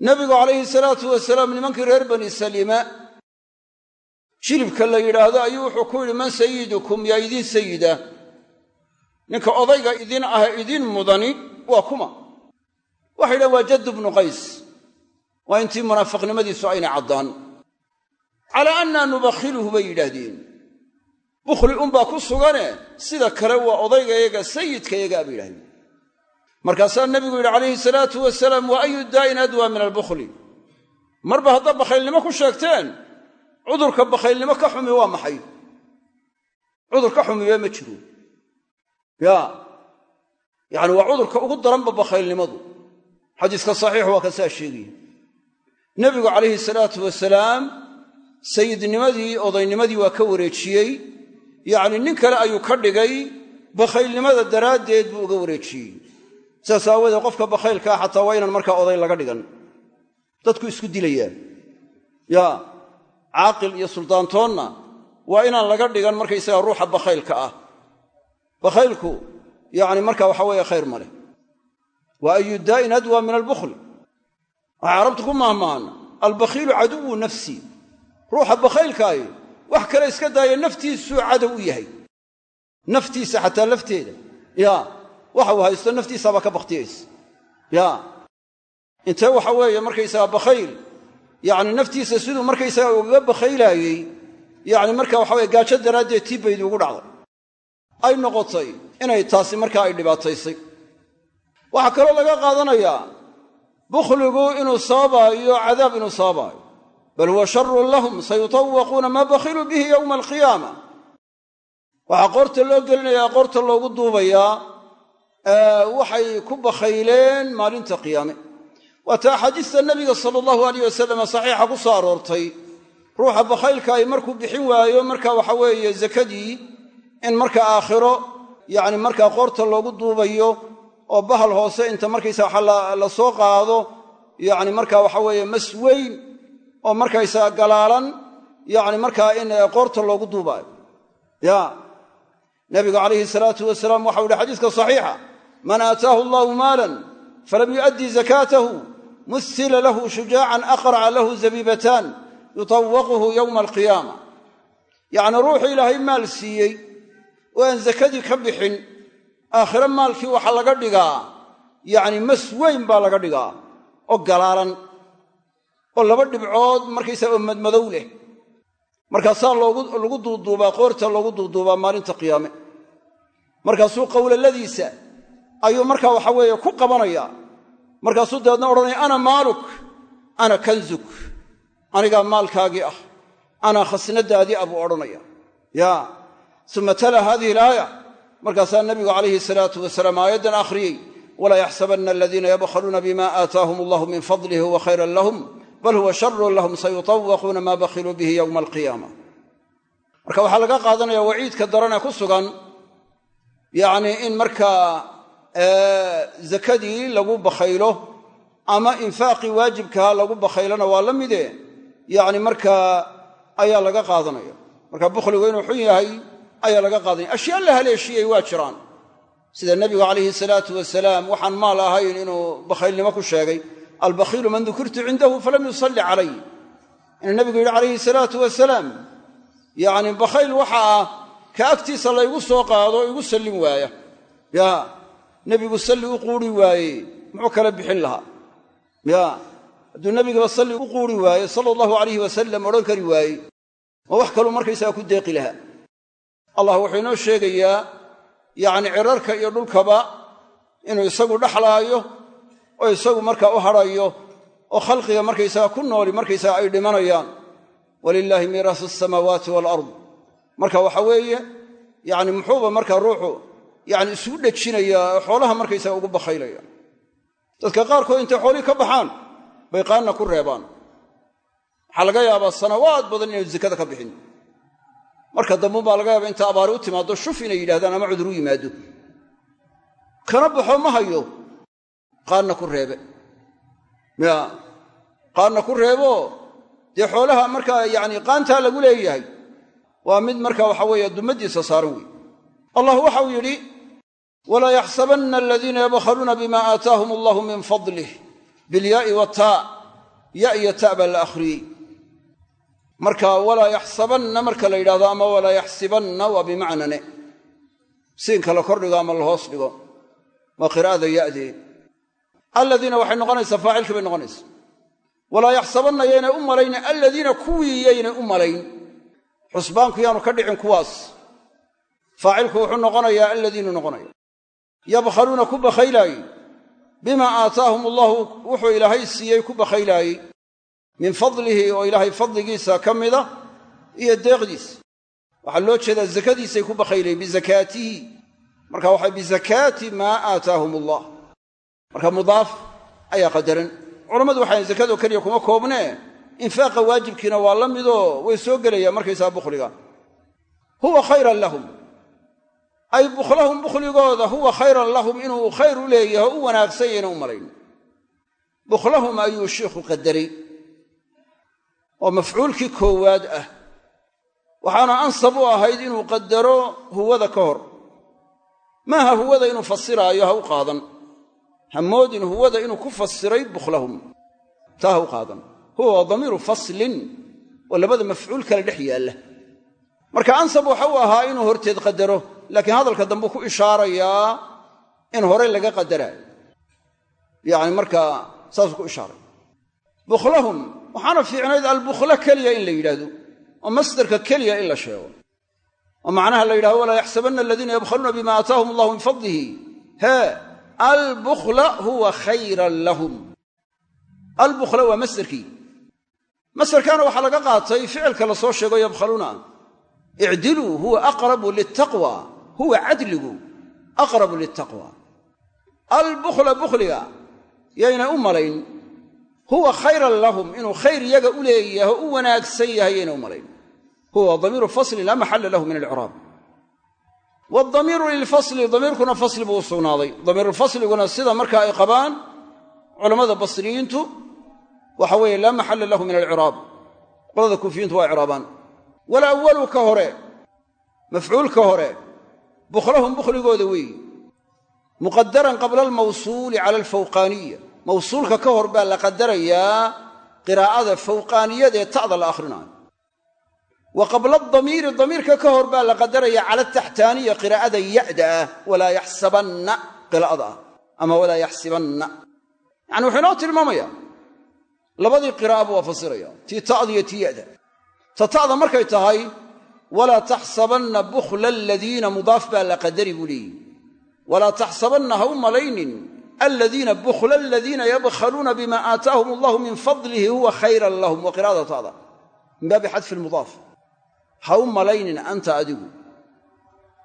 nebigu calayhi salaatu wasalaam nimankii reer bani saliima jilibka la yidhaahdo ayuu wuxuu ku yidhi man sayidukum yaa idiin sayida ninka odayga idin ah idin mudani waa kuma. Waxay yidhahen waa jaddu bnu qays waa intii munaafiqnimadiisu aynay caddaan. Calaa annaa nubakhiluhu bay yidhaahdeen. Bukhli unbaa ku sugane sida kale waa odaygayaga sayidkayagaa bay yidhahdeen markaasaa nebigu yidhi calayhi salaatu wasalaam wa ayu daa'in adwa min albukhli. Marba haddaa bakhaylnimo ku sheegteen cudurka bakhaylnimo ka xumi waa maxay? Cudur ka xumiba ma jiro. Ya yacani waa cudurka ugu daranba bakhaylnimadu. Xadiiska saxiixu waa kasaa sheegaya nebigu calayhi salaatu wasalaam sayidnimadii odaynnimadii waa ka wareejiyey. Yacni nin kale ayuu ka dhigay bakhaylnimada daraaddeed buu uga wareejiyey sidaas aawoodee qofka bakhaylkaa xataa waa inaan markaa oday laga dhigan. Dadku isku dilayaan. Ya caaqil iyo suldaantoonna waa inaan laga dhigan markaysaga ruuxa bakhaylka ah. Bakhaylku yacni marka waxa weeye khayr ma leh. Wa ayu daa'in adwa min albukhl. Waxay carabtu ku mahmahan albakhiilu caduwu nafsi. Ruuxa bakhaylkaahi wax kale iska daaya naftiisuu cadow u yahay. Naftiisa xataa lafteeda. Ya waxa uu haysto naftiisaabaa ka bakhtiyaysa ya. Intee waxa weeye markaysaga bakhayl yacni naftiisa siduu markaysaga ugaga bakhaylaayey yacni marka waxa weye gaajo daraaddeed tii baydi ugu dhacday ay noqotay inay taasi markaa ay dhibaataysay. Waxaa kaloo laga qaadanayaa bukhligu inuu sababaayo cadaab inuu sababaayo bal huwa sharun lahum sayutawaquuna maa bakhiluu bihi yowma alqiyaama. Waxaa qoorta loo gelinayaa qoorta loogu duubayaa waxay ku bakhayleen maalinta qiyaame. Waata axaadiista nabiga sala allahu alayh wasalam saxiixa ku soo aroortay. Ruuxa bakhaylka ay markuu bixin waayo marka waxa weeye zakadii in marka aakhiro yacni markaa qoorta loogu duubayo oo bahal hoose inta markaysa waxa la soo qaado yacni marka waxa weeye mas weyn oo markaysaa galaalan yacni markaa in qoorta loogu duubaayo. Ya nabigu calayhi salaatu wasalaam waxau yihi xadiiska saxiixa man aataahu allahu maalan falam yu'addi zakaatahu musila lahu shujaacan aqraca lahu zabiibatan yutawaquhu yowma alqiyaama yacni ruuxu ilaahay maal siiyey oo aan zakadii ka bixin aakhire maalkii waxaa laga dhigaa yacni mas weyn baa laga dhigaa oo galaalan oo laba dhibcood markaysaa oo madmadow leh markaasaa lagu duuduubaa qoorta loogu duuduubaa maalinta qiyaame markaasuu qowlaladiisa ayuu markaa waxa weeye ku qabanayaa markaasuu dabeedna odhanaya ana maaluk ana kanzuk anigaa maalkaagii ah anaa khasnadaadii ah buu odhanaya. Ya uma tala hadihi alaaya. Markaasaa nabigu calayhi salaatu wasalaam aayaddan akhriyey walaa yaxsabanna aladiina yabkhaluuna bima aataahum allahu min fadlihi huwa khayran lahum bal huwa sharun lahum sayutawaquuna maa bakhiluu bihi yowma alqiyaama. Marka waxaa laga qaadanaya waciidka daranee ku sugan yacnii in markaa zakadii lagu bakhaylo ama infaaqii waajibkaha lagu bakhaylona waa la mide. Yacni markaa ayaa laga qaadanaya. Marka bukhligu inuu xun yahay ayaa laga qaadanaya. Ashyaa la haleeshiyey waa jiraan. Sida nebigu calayhi salaatu wasalaam waxaan maal ahayn inuu bakhaylnimo ku sheegay albakhiilu man dukirtu cindahu falam yusalli calay. Inuu nebigu yidhi calayhi salaatu wasalaam yacni bakhayl waxa ah ka agtiisa laygu soo qaado igu sallin waaya. Ya nebigu salli u quuri waaye muxuu kala bixin lahaa? Ya hadduu nebigaba salli u quuri waaye sala allahu alayhi wasalam odhan kari waaye ma wax kaluu markaysaga ku deeqi lahaa? Allah wuxuu inoo sheegayaa yacni cirarka iyo dhulkaba inuu isagu dhexlaayo oo isagu markaa u hadhayo oo khalqiga markaysaga ku nooli markaysaga ay dhimanayaan. Walilaahi miiraasu asamaawaati waalard marka waxa weeye yacni muxuuba markaa ruuxu yacni isugu dhejinayaa oo xoolaha markaysaga ugu bakhaylaya. Dadka qaarkood intay xoolihii ka baxaan bay qaanna ku reebaan. Waxaa laga yaabaa sanawaad badan inaynu zakada ka bixin. Marka dambuun baa laga yaaba inta abaari u timaado shuf inay yidhahdaan ama cudur u yimaado kana baxo ma hayo qaanna ku reebe. Ya qaanna ku reebo. Dee xoolaha markaa yacni qaantaa lagu leeyahay waa mid marka waxa weeye dummaddiisa saaran wey allah waxau yidhi walaa yaxsabanna aladiina yabkhaluuna bima aataahum allahu min fadlih bilyaa'i wataa ya iyo ta baa la akhriyey marka walaa yaxsabanna marka la yidhahdo ama walaa yaxsibanna waa bimacnane siinka la kordhigo ama la hoos dhigo waa qiraa'ada ya'dee aladiina waxay noqonaysaa faacilkii bay noqonaysa walaa yaxsabanna yaynay u malayne aladiina kuwii yaynay u malayn xusbaanku yaanu ka dhicin kuwaas faacilku wuxuu noqonayaa aladiinu noqonaya yabkhaluuna ku bakhaylaayey bimaa aataahum allahu wuxuu ilaahay siiyey ku bakhaylaayey min fadlihi oo ilaahay fadligiisa ka mida iyo deeqdiisa. Waxaa loo jeedaa zakadiisay ku bakhaylayen bizakaatihi marka waxay bizakaati maa aataahum allah marka mudaaf ayaa qadaran. Culammadu waxay zakadoo keliya kuma koobnee infaaqa waajibkiina waa la midoo way soo gelayaan markaysaa bukhliga huwa khayran lahum ay bukhlahum bukhligooda huwa khayran lahum inuu khayr u leeyahay o u wanaagsan yayna u malayn bukhlahum ayuu shiikhu qadaray oo mafcuulkii koowaad ah waxaana ansab u ahayd inuu qadaro huwada ka hor. Maaha huwada inuu fasiraayo ha u qaadan. Hamoodin huwada inuu ku fasiray bukhlahum taa ha u qaadan. Huwa waa damiiru faslin oo labada mafcuul kale dhex yaalla. Marka ansab waxa u ahaa inuu horteed qadaro laakiin hadalka dambe ku ishaarayaa in hore laga qadaraayo yacni markaa saasuu ku ishaaray. Bukhlahum waxaana fiicnayd albukhla keliya in la yidhaahdo oo masdarka keliya in la sheego. Oo macnaha la yidhahdo walaa yaxsabanna aladiina yabkhaluuna bima aataahum allahu min fadlihi. Hee albukhla huwa khayran lahum. Albukhla waa masdarkii masdarkaana waxaa laga qaatay ficilka la soo sheego yabkhaluuna. Icdiluu huwa aqrabu liltaqwa huwa cadligu aqrabu liltaqwa albukhla bukhliga yaynay u malayn huwa khayran lahum inuu khayr iyaga u leeyahay oo u wanaagsan yahay yaynay u malayn. Huwa damiiru faslin laa maxalla lahu min alciraab waadamiiru lilfasli damiirkuna fasli buu u sugnaaday. Damiirulfasliguna sida marka ay qabaan culammada basriyiintu waxa weeye laa maxalla lahu min alciraab qolada kuufiyiintu waa icraabaan walawalu ka hore bukhlahum bukhligooda weeyi muqadaran qabla almawsuuli cala alfawqaaniya mawsuulka ka hor baa la qadarayaa qiraa'ada fawqaaniyada ee ta'da la akhrinayo wa qabla adamiiri damiirka ka hor baa la qadaraya cala ataxtaaniya qiraa'ada ya'da ah walaa yaxsabanna qiraa'ada ah ama walaa yaxsibanna yacani wuxuu inoo tilmaamayaa labadii qiraa'aba waa fasiraya tii ta'da ya'da ta markay tahay walaa taxsabanna bukhla aladiina mudaaf baa la qadari buu leeyihi walaa taxsabanna ha u malaynin aladiina bukhla aladiina yabkhaluuna bima aataahum allahu min fadlihi huwa khayran lahum wa qira'ada ta'da min baabi xadfi lmudaaf ha u malaynin anta adigu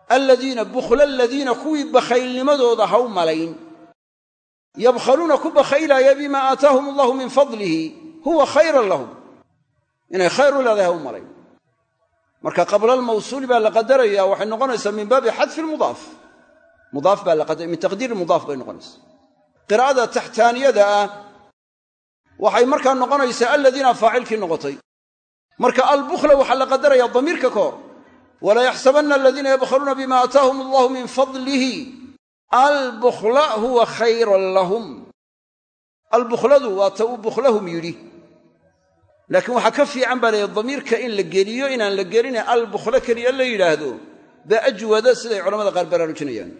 aladiina bukhla aladiina kuwii bakhaylnimadooda ha u malayn yabkhaluuna ku bakhaylaya bimaa aataahum allahu min fadlihi huwa khayran lahum marka qabla almawsuuli baa la qadaraya waxay noqonaysaa min baabi xadfi lmudaaf mudaaf baa min taqdiiri mudaaf bay noqonaysaa. Qiraa'ada taxtaaniyada ah waxay markaa noqonaysaa aladiina faacilkii noqotay. Marka albukhla waxaa la qadaraya damiirka ka hor. Walaa yaxsabanna aladiina yabkhaluuna bima aataahum allahu min fadlihi. Albukhla huwa khayran lahum. Albukhladu waa ta uu bukhlahum yidhi laakiin waxaa ka fiican baa layihi damiirka in la geliyo inaan la gelina albukhlo keliya la yidhaahdo baa ajwada siday culamada qaar baraarujinayaan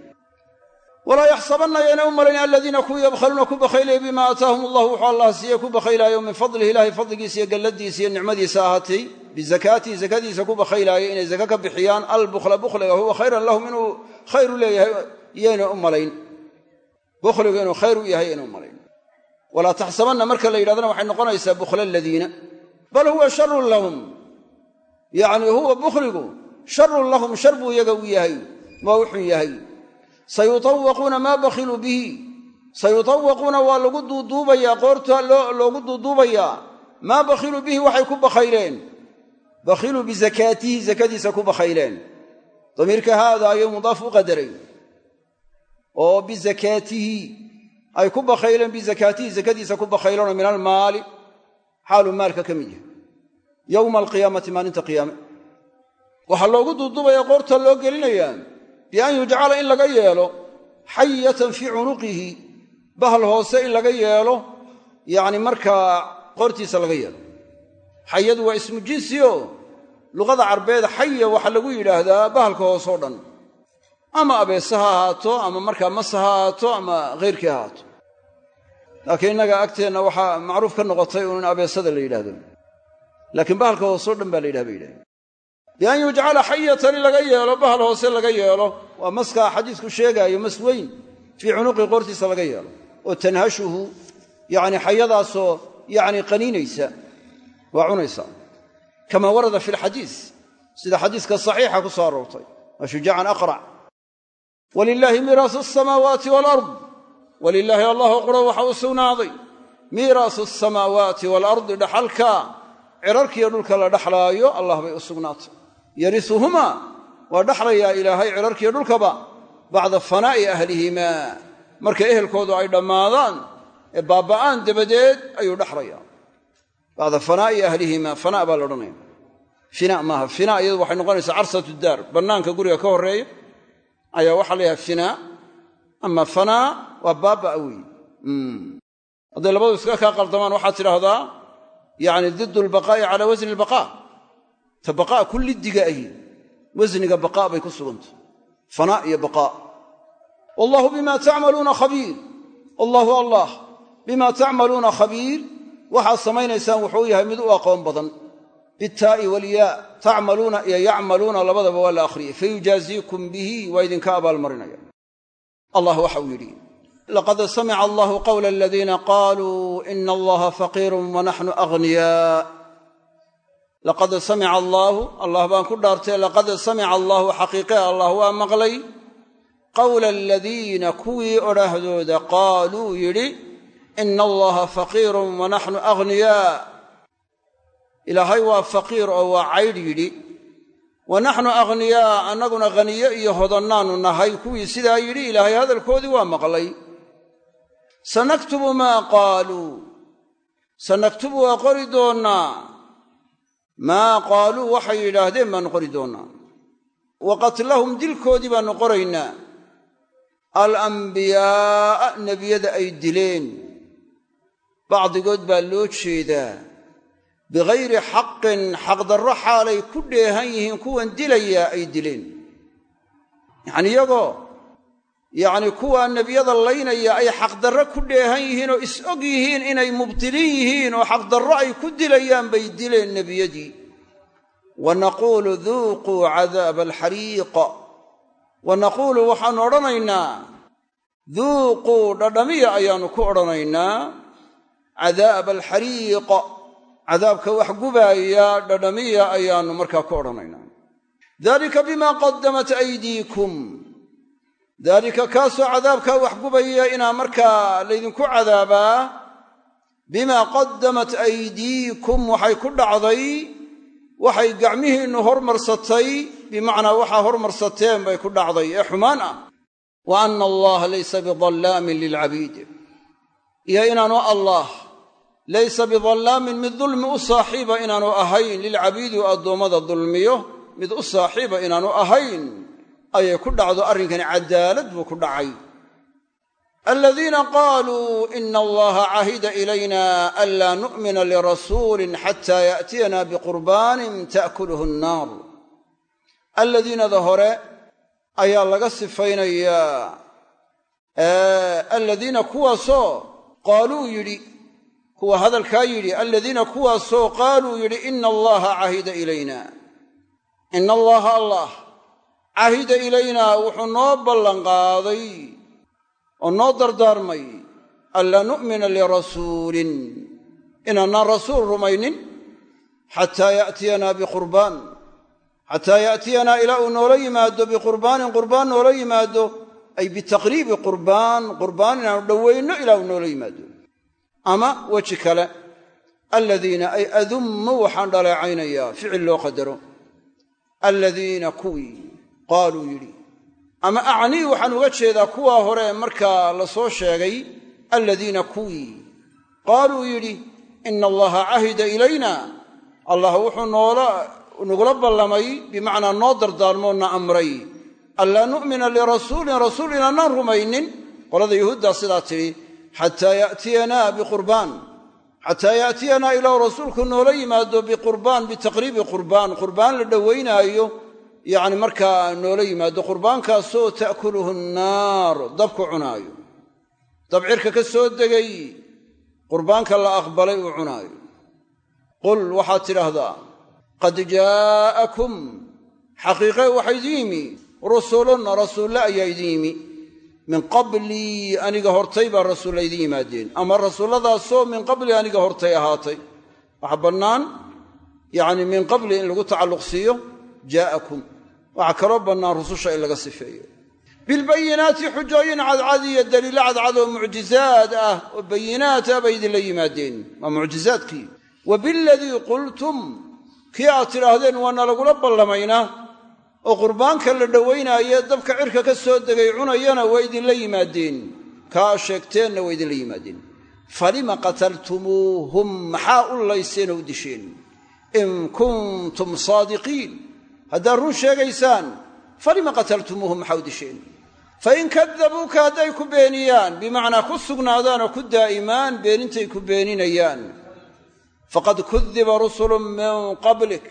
walaa yaxsabanna yaynay u malayn aladiina kuwii yabkhaluuna ku bakhaylaya bima aataahum allahu wuxuu allah siiye ku bakhaylaayo min fadlihi ilahay fadligiisa iyo galladiisa iyo nicmadiisa ahaatay bizakaatihi zakadiisa ku bakhaylaayo inay zaka ka bixiyaan. Albukhla bukhliga huwa khayran lahum inuu khayr u leeyahay yaynay u malayn. Bukhligu inuu khayr u yahay yaynay u malayn. Walaa taxsabanna marka la yidhahdana waxay noqonaysaa bukhla aladiina bal huwa sharun lahum yacni huwa bukhligu sharun lahum shar buu iyaga u yahay waa u yahay sayutawaquuna maa bakhiluu bihi sayutawaquuna waa lagu duuduubayaa qoorta loogu duuduubayaa maa bakhiluu bihi waxay ku bakhayleen bakhiluu bizakaatihi zakadiisa ku bakhayleen damiirka haada ayuu mudaaf u qadaray oo bizakaatihi ay ku bakhayleen bizakaatihi zakadiisa ku bakhayleeno min almaali xaaluu maalka ka mid yahay. Yowma alqiyaamati maalinta qiyaame. Waxaa loogu duuduubaya qoorta loo gelinayaa bian yujcala in laga yeelo xayatan fii cunuqihi bahal hoose in laga yeelo yacni markaa qoortiisa laga yeelo. Xayadu waa ismu jinsiyo luqada carbeed xaya waxaa lagu yidhaahdaa bahalka hoose oo dhan. Ama abeese ha ahaato ama markaa mase ha ahaato ama khayrkii ha ahaato laakiin innaga agteenna waxaa macruuf ka noqotay un in abeesada la yidhaahdo. Laakiin bahalka hoose o dhan baa la yidhaha bay yidhahdeen bian yujcala xayatan in laga yeelo bahal hoose laga yeelo waa maskaa xadiisku sheegaayo mas weyn fii cunuqi qoortiisa laga yeelo oo tanhashuhu yacni xayadaasoo yacni qaniinaysa waa cunaysa. Kamaa warada fi lxadiis sida xadiiska saxiixa ku soo aroortay waa shujaacan aqrac walilaahi miiraasu asamaawaati walard walilaahi allahu qura waxa u sugnaaday. Miiraasu asamaawaati waalardi dhaxalka cirarkiiyo dhulka la dhaxlaayo allah bay u sugnaatay. Yarisuhumaa waa dhaxlayaa ilaahay cirarkiiyo dhulkaba bacda fanaa'i ahlihimaa. Markay ehelkoodu ay dhammaadaan ee baaba'aan dabadeed ayuu dhaxlayaa. Bacda fanaa'i ahlihimaa fanaa baa la odhanaya fina maaha fina iyadu waxay noqonaysaa carsatu daar. Bannaanka guriga ka horreeya ayaa waxaa la waa baabba'a weeye hadday labadu iska kaa qaldamaan waxaad tidhaahdaa yacni didu albaqaa'i calaa wasni albaqaa. Ta baqaa ku liddiga ahi wasniga baqaa bay ku sugantay fanaa iyo baqaa wallahu bima tacmaluuna khabiir. Wallaahu allah bima tacmaluuna khabiir. Waxaad samaynaysaan wuxuu yahay mid u aqoon badan. Bitaa'i walyaa tacmaluuna iyo yacmaluuna labadaba waa la akhriyey fayujaaziikum bihi waa idinka abaalmarinaya. Allah waxa uu yidhi laqad samica allahu qawla aladiina qaaluu ina allaha faqiirun wanaxnu aghniyaa laqad samica allaahu allah baan ku dhaartay laqad samica allaahu xaqiiqe allah waa maqlay qawla aladiina kuwii odhaahdooda qaaluu yidhi ina allaha faqiirun wanaxnu aghniyaa ilaahay waa faqiir oo waa caydh yidhi wa naxnu aghniyaa annaguna khaniyo iyo hodannaannu nahay kuwii sidaa yidhi ilaahay hadalkoodii waa maqlay sanaktubu maa qaaluu sanaktubu waa qori doonnaa maa qaaluu waxay yidhaahdeen baannu qori doonnaa wa qatlahum dilkoodii baannu qoraynaa alambiyaa'a nebiyada ay dileen bacdigood baa loo jeedaa bikayri xaqin xaqdarro xaalay ku dheehan yihiin kuwan dilayaa ay dileen yacnii iyagoo yacni kuwaa nebiyada laynaya ay xaqdarro ku dheehan yihiin oo is og yihiin inay mubtiliin yihiin oo xaqdarro ay ku dilayaan bay dileen nebiyadii. Wa naquulu duuquu cadaaba alxariiq. Wa naquulu waxaannu odhanaynaa duuquu dhadhamiya ayaannu ku odhanaynaa cadaaba alxariiq. Cadaabka wax gubaaya dhadhamiya ayaannu markaa ku odhanaynaa. Dalika bimaa qadamat aydiikum daalika kaasoo cadaabkaa wax gubaya inaa markaa laydinku cadaabaa bimaa qadamat aydiikum waxay ku dhacday waxay gacmihiinnu hormarsatay bimacnaa waxaa hormarsateen bay ku dhacday ee xumaan ah. Wa anna allaha laysa bidallaamin lilcabiid. Iyo inaanu allah laysa bidallaamin mid dulmi u saaxiiba inaanu ahayn lilcabiidi u addoommada dulmiyo mid u saaxiiba inaanu ahayn ayay ku dhacdo arrinkani cadaalad buu ku dhacay. Aladiina qaaluu ina allaha cahida ilayna anlaa nu'mina lirasuulin xataa ya'tiyana biqurbaanin ta'kuluhu annaar. Alladiinada hore ayaa laga sifaynayaa aladiina kuwaasoo qaaluu yidhi kuwa hadalkaa yidhi aladiina kuwaasoo qaaluu yidhi ina allaha cahida ilayna ina allaha allah cahida ilaynaa wuxuu noo ballanqaaday oo noo dardaarmay anlaa nu'mina lirasuulin inaanaan rasuul rumaynin xataa ya'tiyanaa biqurbaan. Xataa ya'tiyanaa ilaa uu noola yimaado biqurbaanin qurbaan noola yimaado ay bitaqriibi qurbaan qurbaan inaanu dhowayno ilaa uu noola yimaado. Ama weji kale aladiina ay adummu waxaan dhaleecaynayaa ficil loo qadaro. Aladiina kuwii qaaluu yidhi ama acnii waxaan uga jeedaa kuwaa hore markaa la soo sheegay aladiina kuwii? Qaaluu yidhi ina allaha cahida ilayna. Allah wuxuu nagula ballamay bimacnaa noo dardaarmoo na amray. Anlaa nu'mina lirasuulin rasuul inaanaan rumaynin. Qolada yuhuuddaa sidaa tidhi xataa ya'tiyanaa biqurbaan. Xataa ya'tiyanaa ilaahu rasuulku noola yimaado biqurbaan bitaqriibi qurbaan. Qurbaan la dhowaynaayo yacni markaa noola yimaado qurbaankaasoo ta'kuluhu nnaar dabku cunaayo. Dab cirka ka soo degay qurbaanka la aqbalay uu cunaayo. Qul waxaad tidhaahdaa qad jaa'akum xaqiiqe waxaa idin yimi rusulun rasuulle ayaa idin yimi min qablii aniga hortay baa rasuulla idin yimaadeen ama rasuulladaasoo min qablii aniga hortay ahaatay. Waxaa bannaan yacni min qabli in lagu tacalluq siiyo jaa'akum waxaa kaloo bannaan rususha in laga sifeeyo. Bilbayinaati xujooyin cadcad iyo daliilo cadcad oo mucjizaad ah oo bayinaat ah bay idinla yimaadeen. Waa mucjizaadkii? Wa biladii qultum kii aad tidhaahdeen waana lagula ballamaynaa oo qurbaanka la dhowaynaaye dabka cirka ka soo degay cunayana waa idinla yimaadeen. Kaa sheegteenna waa idinla yimaadeen. Falima qataltumuuhum? Maxaa u layseenoo u disheen? In kuntum saadiqiin haddaad run sheegaysaan falima qataltumuuhum maxaa u disheen fain kadabuuka hadday ku beeniyaan bimacnaa ku sugnaadaan oo ku daa'imaan beenintay ku beeninayaan. Faqad kudiba rusulun min qablik.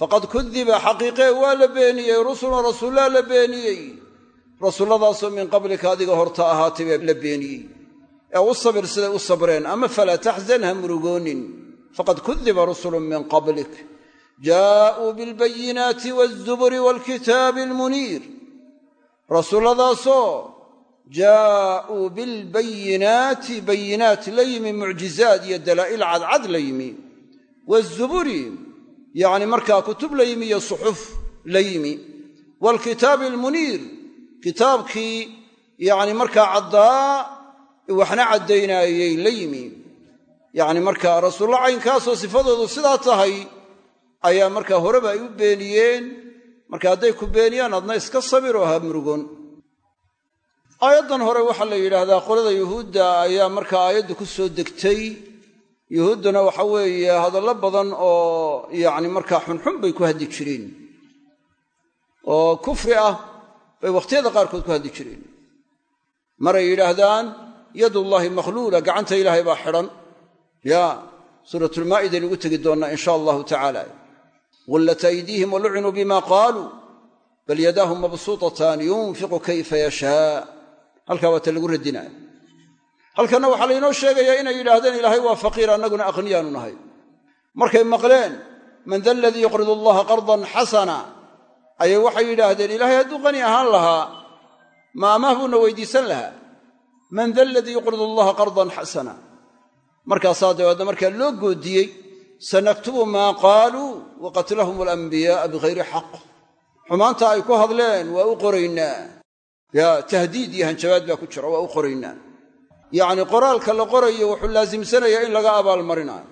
Faqad kudiba xaqiiqee waa la beeniyey rusulun rasuullaa la beeniyey. Rasuulladaasoo min qablika adiga horta ahaatay baa la beeniyey. Ee u sabir siday u sabreen ama falaa taxzan ha murugoonin. Faqad kudiba rusulun min qablik jaa'uu bilbayinaati waazuburi waalkitaabi almuniir rasuulladaasoo jaa'uu bilbayinaati bayinaat la yimi mucjizaad iyo dalaa'il cadcad la yimi wazuburi yacni markaa kutub la yimi iyo suxuf la yimi waalkitaabi almuniir kitaabkii yacni markaa caddaa waxna caddaynaayey la yimi yacni markaa rasuullo caynkaasoo sifadoodu sidaa tahay ayaa markaa horeba ay u beeniyeen. Marka hadday ku beeniyaan adna iska sabir oo ha murugoon. Aayaddan hore waxaa la yidhaahdaa qolada yuhuudda ayaa markaa aayaddu ku soo degtay. Yuhuudduna waxa weeye hadallo badan oo yacni markaa xunxun bay ku hadli jireen. Oo kufri ah bay wakhtiyada qaarkood ku hadli jireen. Maray yidhaahdaan yadullaahi makhluula gacanta ilaahay baa xidhan. Ya suuratulmaa'idaynu ugu tegi doonnaa in sha allahu tacaala gullat aydiihim walucinuu bima qaaluu bal yadaahu mabsuutatan yunfiqu kayfa yashaa halkaa waata lagu radinaya halkanna waxaa laynoo sheegayaa inay yidhaahdeen ilaahay waa faqiir annaguna aqniyaanu nahay markay maqleen man da aladii yuqridu allaha qardan xasana ayay waxay yidhaahdeen ilaahay hadduu qani ahaan lahaa ma amaah buuna weydiisan lahaa man da aladii yuqridu allaha qardan xasana markaasaa dabeedna markaa loo goodiyey sanaktubu maa qaaluu wa qatlahum alambiyaaa bigayri xaq. Xumaanta ay ku hadleen waa u qoraynaa. Yaa tahdiid iyo hanjabaad baa ku jira waa u qoraynaa. Yacni qoraalka la qorayo wuxuu laasimsanayaa in laga abaalmarinayo.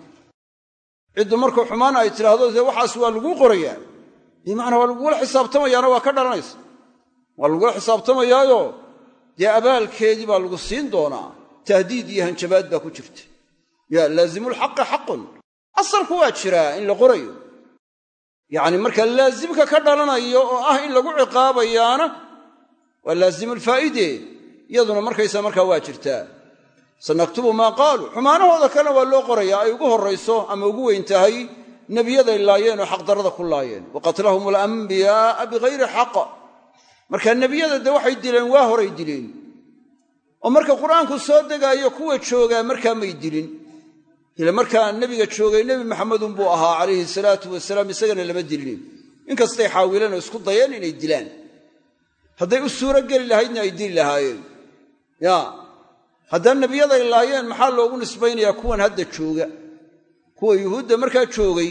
Ciddu markuu xumaan ay tidhaahdo dee waxaas waa laguu qorayaa. Bimacnaa waa lagugula xisaabtamayaana waa ka dhalanaysa. Waa lagula xisaabtamayaayo dee abaalkeedii baa lagu siin doonaa. Tahdiid iyo hanjabaad baa ku jirta. Yaa laazimulxaqi xaqun asalku waa jiraa in la qorayo. Yacni marka laasimka ka dhalanayo oo ah in lagu ciqaabayaana waa laazimulfaa'ide iyaduna markaysa markaa waa jirtaa sanaktubu maa qaaluu xumaanahooda kalena waa loo qorayaa ay ugu horrayso ama ugu weyn tahay nebiyaday laayeen oo xaqdarrada ku laayeen. Wa qatlahum alambiyaaa bigayri xaq. Marka nebiyada de waxay dileen waa horay dileen. Oo marka qur'aanku soo degaayo kuwa joogaa markaa may dilin ila markaa nebiga joogay nebi maxamedun buu ahaa calayhi salaatu wasalaam isagana lama dilin. Inkastay xaawileen oo isku dayeen inay dilaan. Hadday u suuro geli lahaydna ay dili lahaayeen. Ya haddaa nebiyaday laayeen maxaa loogu nisbaynayaa kuwan hadda jooga? Kuwa yuhuudda markaa joogay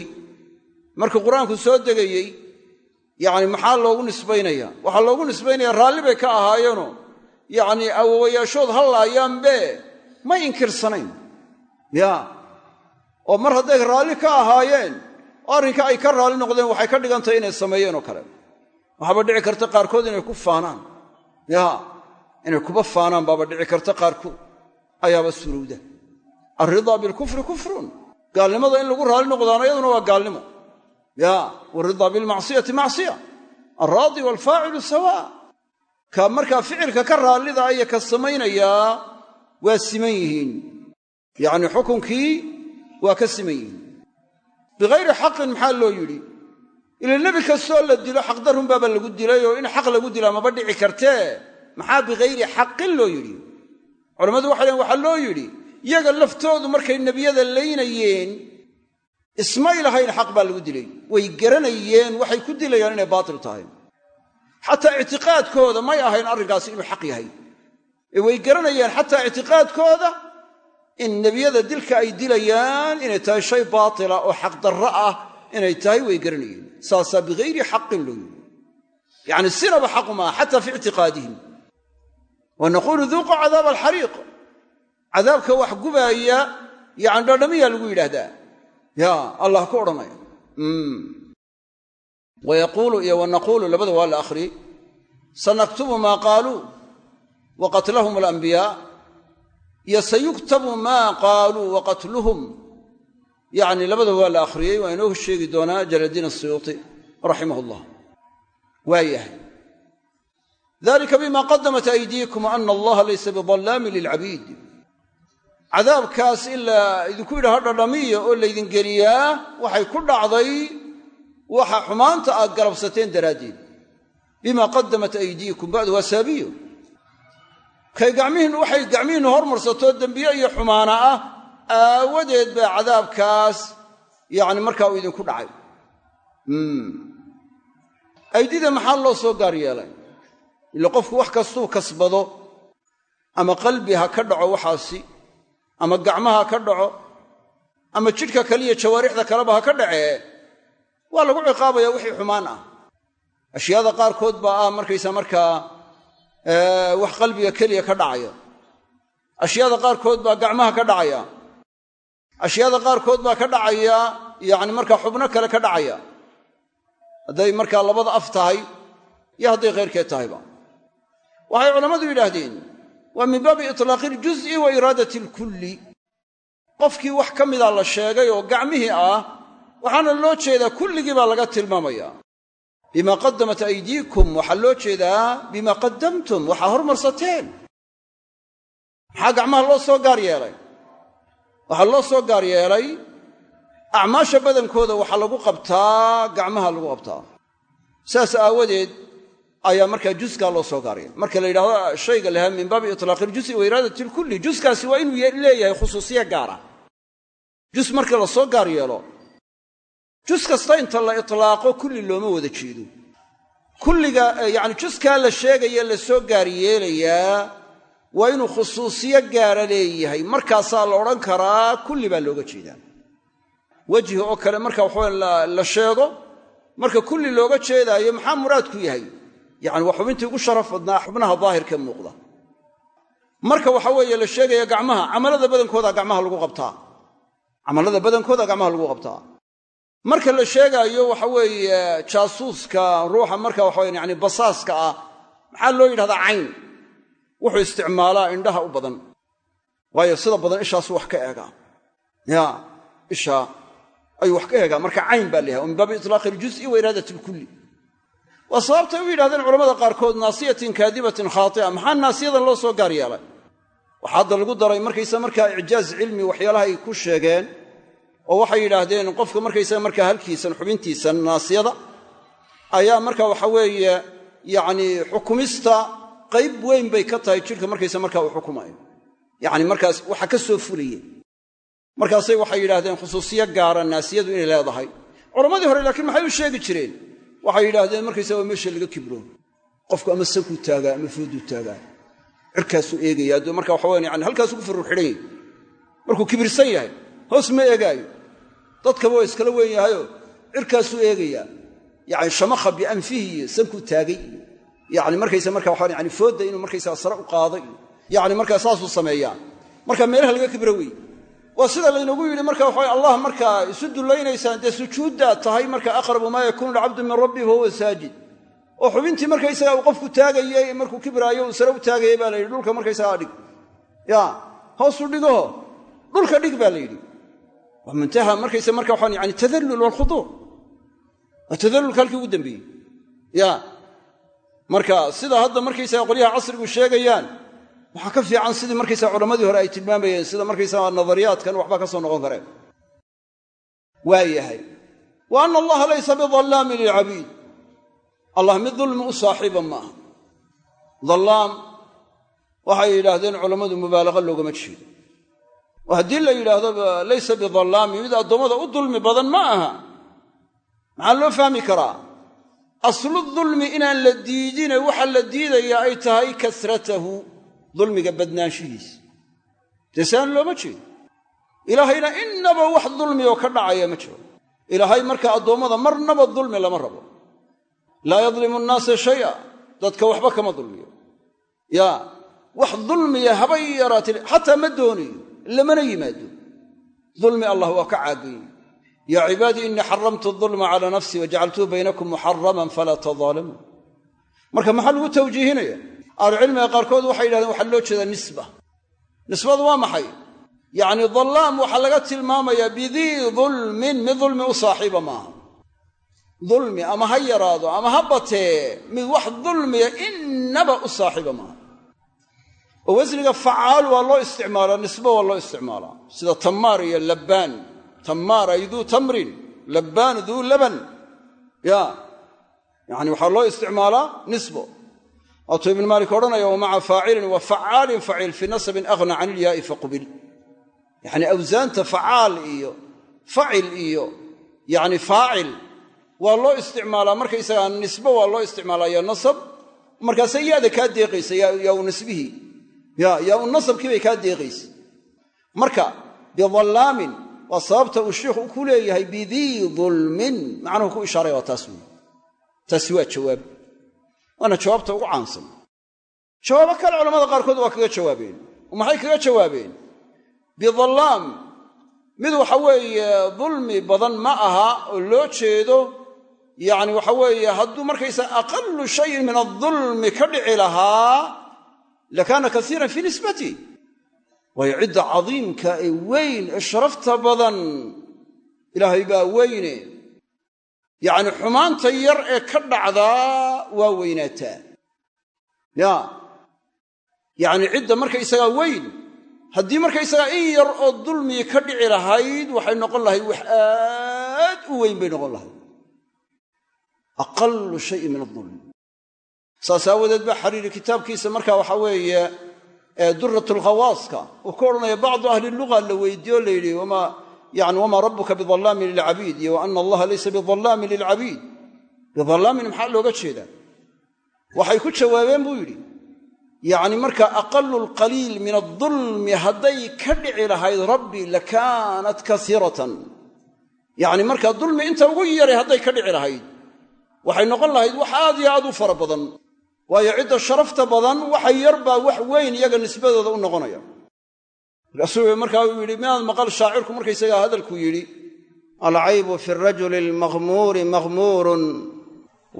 markii qur'aanku soo degayey yacni maxaa loogu nisbaynayaa waxaa loogu nisbaynayaa raalli bay ka ahaayeenoo yacnii awowayaashood ha laayaanbe may inkirsanayn ya oo mar hadday raalli ka ahaayeen arrinka ay ka raalli noqdeen waxay ka dhigan tahay inay sameeyeen oo kale. Waxaaba dhici karta qaarkood inay ku faanaan. Ya inay kuba faanaan baaba dhici karta qaarkood ayaaba surowda alridaa bilkufri kufrun. Gaalnimada in lagu raalli noqdaana iyaduna waa gaalnimo. Ya waridaa bilmacsiyati macsiya. Alraadi waalfaacilu sawa. Ka markaa ficilka ka raallida iyo ka samaynayaa waa siman yihiin. Yacni xukunkii waa ka siman yihiin. Bikayri xaqin maxaa loo yidhi? Ila nebi kastoo la dilo xaqdarrunbaaba lagu dilay oo in xaq lagu dilaa maba dhici kartee? Maxaa bikayri xaqin loo yidhi? Culammadu waxay dhaheen waxaa loo yidhi yaga laftoodu markay nebiyada laynayeen ismay lahayn xaq baa lagu dilay. Way garanayeen waxay ku dilayaan inay baatil tahay. Xataa ictiqaadkooda may ahayn arrinkaasi inuu xaq yahay. Ee way garanayeen xataa ictiqaadkooda in nebiyada dilka ay dilayaan inay tahay shay baatila oo xaqdarro ah inay tahay way garanayeen. Saasaa bikayri xaqin loo yidhi. Yacni sinaba xaqu maaha xataa fi ictiqaadihim. Wa naquulu duuqu cadaaba alxariiq. Cadaabka wax gubaaya yacni dhadhamiyaa lagu yidhaahdaa. Ya allah ku odhanaya. Wa yaquulu iyo wa labada waa la akhriyey sanaktubu maa qaaluu wa qatlahum alambiyaa iyo sayuktabu maa qaaluu wa qatluhum. Labada waa la akhriyey waa inoo sheegi doonaa jaladiin asiyuuti raximah llah waa yahay. Dalika bima qadamat aydiikum ana allaha laysa bidallaamin lilcabiid. Cadaabkaas in la idinku yidhaha dhadhamiya oo laydin geliyaa waxay ku dhacday waxa xumaanta aad galabsateen daraaddeed. Bima qadamat aydiikum ba'du waa kay gacmihiinnu waxay gacmihiinnu hormarsatoo dembiye iyo xumaana ah aawadeed baa cadaabkaas yacni markaa uu idinku dhacay. Aydida maxaa loo soo gaar yeelay? Ila qofku wax kastuu kasbado ama qalbi ha ka dhaco waxaasi ama gacmaha ka dhaco ama jidhka kaliya jawaarixda kaleba ha ka dhacee waa lagu ciqaabaya wixii xumaan ah. Ashyaada qaarkood baa ah markaysa markaa wax qalbiga keliya ka dhacaya. Ashyaada qaarkood baa gacmaha ka dhacaya. Ashyaada qaarkood baa ka dhacaya yacni markaa xubno kale ka dhacaya. Hadday markaa labada af tahay iyo hadday khayrkeed tahayba waxay culammadu yidhaahdeen waa min baabi itlaaqi iljuz'i wa iraadati alkulli qofkii wax ka mida la sheegay oo gacmihii ah waxaana loo jeedaa kulligii baa laga tilmaamaya bima qadamat aydiikum waxaa loo jeedaa bima qadamtum waxaa hormarsateen. Maxaa gacmaha loo soo gaar yeelay? Waxaa loo soo gaar yeelay acmaasha badankooda waxaa lagu qabtaa gacmaha lagu qabtaa. Saas aawadeed ayaa markaa juskaa loo soo gaaraya marka la yidhahdo shayga lahaa min baabi itlaaqi iljusi wa iraadati lkulli juskaasi waa inuu leeyahay khusuusiya gaara. Jus marka la soo gaar yeelo jus kasta inta la itlaaqo kulli looma wada jeedo. Kulliga yacni juskaa la sheegaya la soo gaar yeelayaa waa inuu khusuusiyo gaara leeyahay. Markaasaa la odhan karaa kulli baa looga jeedaa. Wejhi oo kale marka waxawe la sheego marka kulli looga jeedaayo maxaa muraadku yahay? Yacni waa xubintii ugu sharaf badnaa xubnaha daahirkee muuqda. Marka waxa weeye la sheegaya gacmaha camalada badankooda gacmaha lagu qabtaa. Camalada badankooda gacmaha lagu qabtaa marka la sheegaayo waxa weeye jaasuuska ruuxa marka waxawe yani basaaska ah maxaa loo yidhahdaa cayn? Wuxuu isticmaalaa indhaha u badan. Waayo sida badan ishaasu wax ka eegaa ya ishaa ayuu wax ka eegaa marka cayn baa layahay oo min baabi itlaaqi iljusi wa iraadat ilkulli waa sababtay u yidhahdeen culamada qaarkood naasiyatin kaadibatin khaatia. Maxaa naasiyadan loo soo gaar yeelay? Waxaa hadda lagu daray markaysa markaa icjaaz cilmi waxyaalaha ay ku sheegeen oo waxay yidhaahdeen qofka markaysaga markaa halkiisan xubintiisan naasiyada ayaa marka waxa weeye yacni xukumista qayb weyn bay ka tahay jidhka markaysa markaa uu xukumayo. Yacni markaas waxa ka soo fulaya markaasay waxay yidhahdeen khusuusiyo gaara naasiyadu inay leedahay. Culammadii hore laakiin maxay u sheegi jireen? Waxay yidhaahdeen markaysa waa meesha laga kibro. Qofku ama sankuu taagaa ama fooduu taagaa. Cirkaasuu eegaya aduu marka waxa weyan yani halkaasuu ku yahy markuu kibirsan yahay hoos ma eegaayo dadkaba waa iskala weyn yahayoo cirkaasuu eegayaa yani shamakha bianfihi iyo sankuu taagay. Iyo yani markaysa marka waxaa yani foodda inuu markaysaa sare u qaado yani markaa saasuu sameeyaa. Marka meelaha laga kibro wey waa sida laynagu yidhi marka waxa allah markaa isu dullaynaysaan dee sujuuddaa tahay marka aqrabu maa yakuunu lcabdu min rabbi fahuwa saajid. Oo xubintii markaysaga uu qofku taagayey markuu kibraayo uu sare u taagayey baa la yidhi dhulka markaysagaa dhig. Ya hoosu dhigaho dhulka dhig baa la yidhi waa muntaha markaysa marka waxaan yani tadallul waalkhuduuc waa tadallulka halkii ugu dambeeyey. Ya marka sida hadda markaysaga qolyaha casrigu sheegayaan waxaa ka fiican sidii markaysaa culammadii hore ay tilmaamayeen sida markaysaa nadariyaadkan waxbaa ka soo noqon kareen. Waa yahay wa anna allaha laysa bidallaamin lilcabiid. Allah mid dulmi u saaxiiba maaha. Dallaam waxay yidhaahdeen culammadu mubaalaqa loogama jeedo oo haddii la yidhaahdo laysa bidallaami mid addoommada u dulmi badan ma aha. Maxaa loo fahmi karaa? Aslu dulmi inaan la diidine waxa la diidayaa ay tahay kasratahu dulmiga badnaanshihiisa. Dee saan looma jeedo? Ilaahayna innaba wax dulmi oo ka dhacaya ma jiro. Ilaahay marka addoommada marnaba dulmi lama rabo. Laa yadlimu nnaasa shaya dadka waxba kama dulmiyo. Yaa wax dulmiya habay yaraati xataa ma doonayo lamana yimaado. Dulmi allah waa ka caaganya yaa cibaadii innii xaramtu dulma calaa nafsii wajacaltuhu baynakum muxaraman falaa tadaalamuu marka maxaa lagu tawjiihinaya ahlucilmiga qaarkood waxay yidhahdeen waxaa loo jeedaa nisba. Nisbadu waa maxay? Yacni dallaam waxaa laga tilmaamayaa bidii dulmin mid dulmi u saaxiiba maaha. Dulmi ama ha yaraado ama ha batee mid wax dulmiya innaba u oo wasniga facaal waa loo isticmaalaa nisbo waa loo isticmaalaa. Sida tammaar iyo labbaan tammaar ay duu tamrin labbaan duu laban. Ya. Yacni waxaa loo isticmaalaa nisbo. Waatuu ibnu maalik odhanaya wamaca faacilin wa facaalin faciil fii nasabin aghna can ilyaa'i faqbil. Yacni awsaanta facaal iyo facil iyo yacni faacil waa loo isticmaalaa. Markaysagaa nisbo waa loo isticmaalaa ya nasab. Markaase yaada kaa deeqaysa yaa u nisbihii ya yaa u nasabkii bay kaa deeqaysa. Marka bidallaamin waa sababta uu shiikhu ku leeyahay bidii dulmin macnuhu ku ishaaray waa taas wey taasi waa jawaab. Waana jawaabta ugu caansan. Jawaabo kale culamada qaarkood waa kaga jawaabeen maxay kaga jawaabeen? Bidallaam mid waxa weeye dulmi badan ma aha oo loo jeedo yacni waxa weeye hadduu markaysa aqallu shayin min adulmi ka dhici lahaa lakaana kasiiran fii nisbati. Waayo cidda cadiimka ee weyn ee sharafta badan ilaahay baa weyne. Yacni xumaanta yar ee ka dhacdaa waa weynaataa. Ya. Yacni cidda markaysagaa weyn haddii markaysagaa in yar oo dulmii ka dhici lahayd waxay noqon lahayd wax aad u weyn bay noqon lahayd. Aqallu shayin min saas aawadeed ba xariiri kitaabkiisa marka waxa weeye duratulkhawaaska uu ka odhanaya bacdu ahli luga la weydiiye o la yidhi yani wamaa rabbuka bidallaamin lilcabiid? Iyo wa ana allaha laysa bidallaamin lilcabiid. Bidallaamin maxaa looga jeedaa? Waxay ku jawaabeen buu yidhi yacni marka aqalu lqaliil min adulmi hadday ka dhici lahayd rabbi lakaanat kasiiratan. Yacni markaa dulmi inta ugu yaray hadday ka dhici lahayd waxay noqon lahayd wax aad iyo aad u fara badan waayo cidda sharafta badan waxa yar baa wax weyn iyaga nisbadooda u noqonaya. Markaasuu markaa uu yidhi minaad maqal shaacirku markaysagaa hadalku yidhi alcaybu fi rajuli almakhmuuri makhmuurun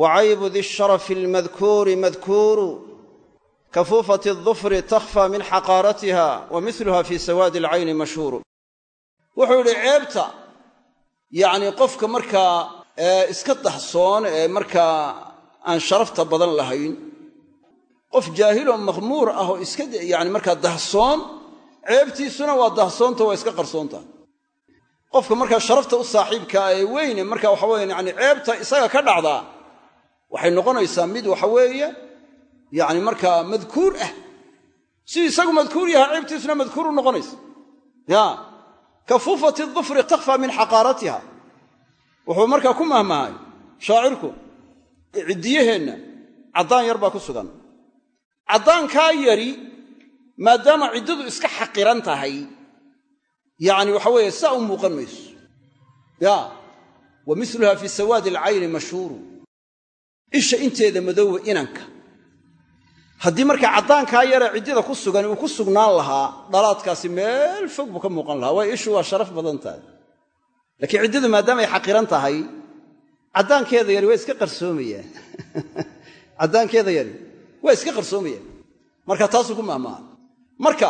wa caybu di sharafi almadkuuri madkuuru kafuufati adufri takhfa min xaqaaratiha wa miluha fi sawaadi alcayni mashhuuru wuxuu yidhi ceebta yacni qofka markaa iska dahsoon ee markaa aan sharafta badan lahayn qof jaahiloo makhmuur ah oo iska yani markaa dahsoon ceebtiisuna waa dahsoonta waa iska qarsoonta. Qofka markaa sharafta u saaxiibkaa ee weyne marka waxa weye yani ceebta isaga ka dhacdaa waxay noqonaysaa mid waxa weeye yani markaa madkuur ah. Si isagu madkuur yaha ceebtiisuna madkuur u noqonaysa. Ya kafuufati dufri takhfa min xaqaaratiha. Wuxuu markaa ku mahmahay shaacirku ciddiyaheenna caddaan yar baa ku sugan caddaankaa yari maadaama ciddadu iska xaqiran tahay yacni waxa weeye saa u muuqan mayso. Ya wa miluha fi sawaadi alcayni mashhuuru. Isha inteeda madoowa inanka. Haddii markaa caddaankaa yaree ciddida ku sugan uu ku sugnaan lahaa dhalaadkaasi meel fog buu ka muuqan lahaa. Waayo ishu waa sharaf badan tahay. Laakiin ciddadu maadaama ay xaqiran tahay caddaankeeda yari waa iska qarsoomayaan caddaankeeda yari waa iska qarsoomayaan marka taasuu ku mahmaaha marka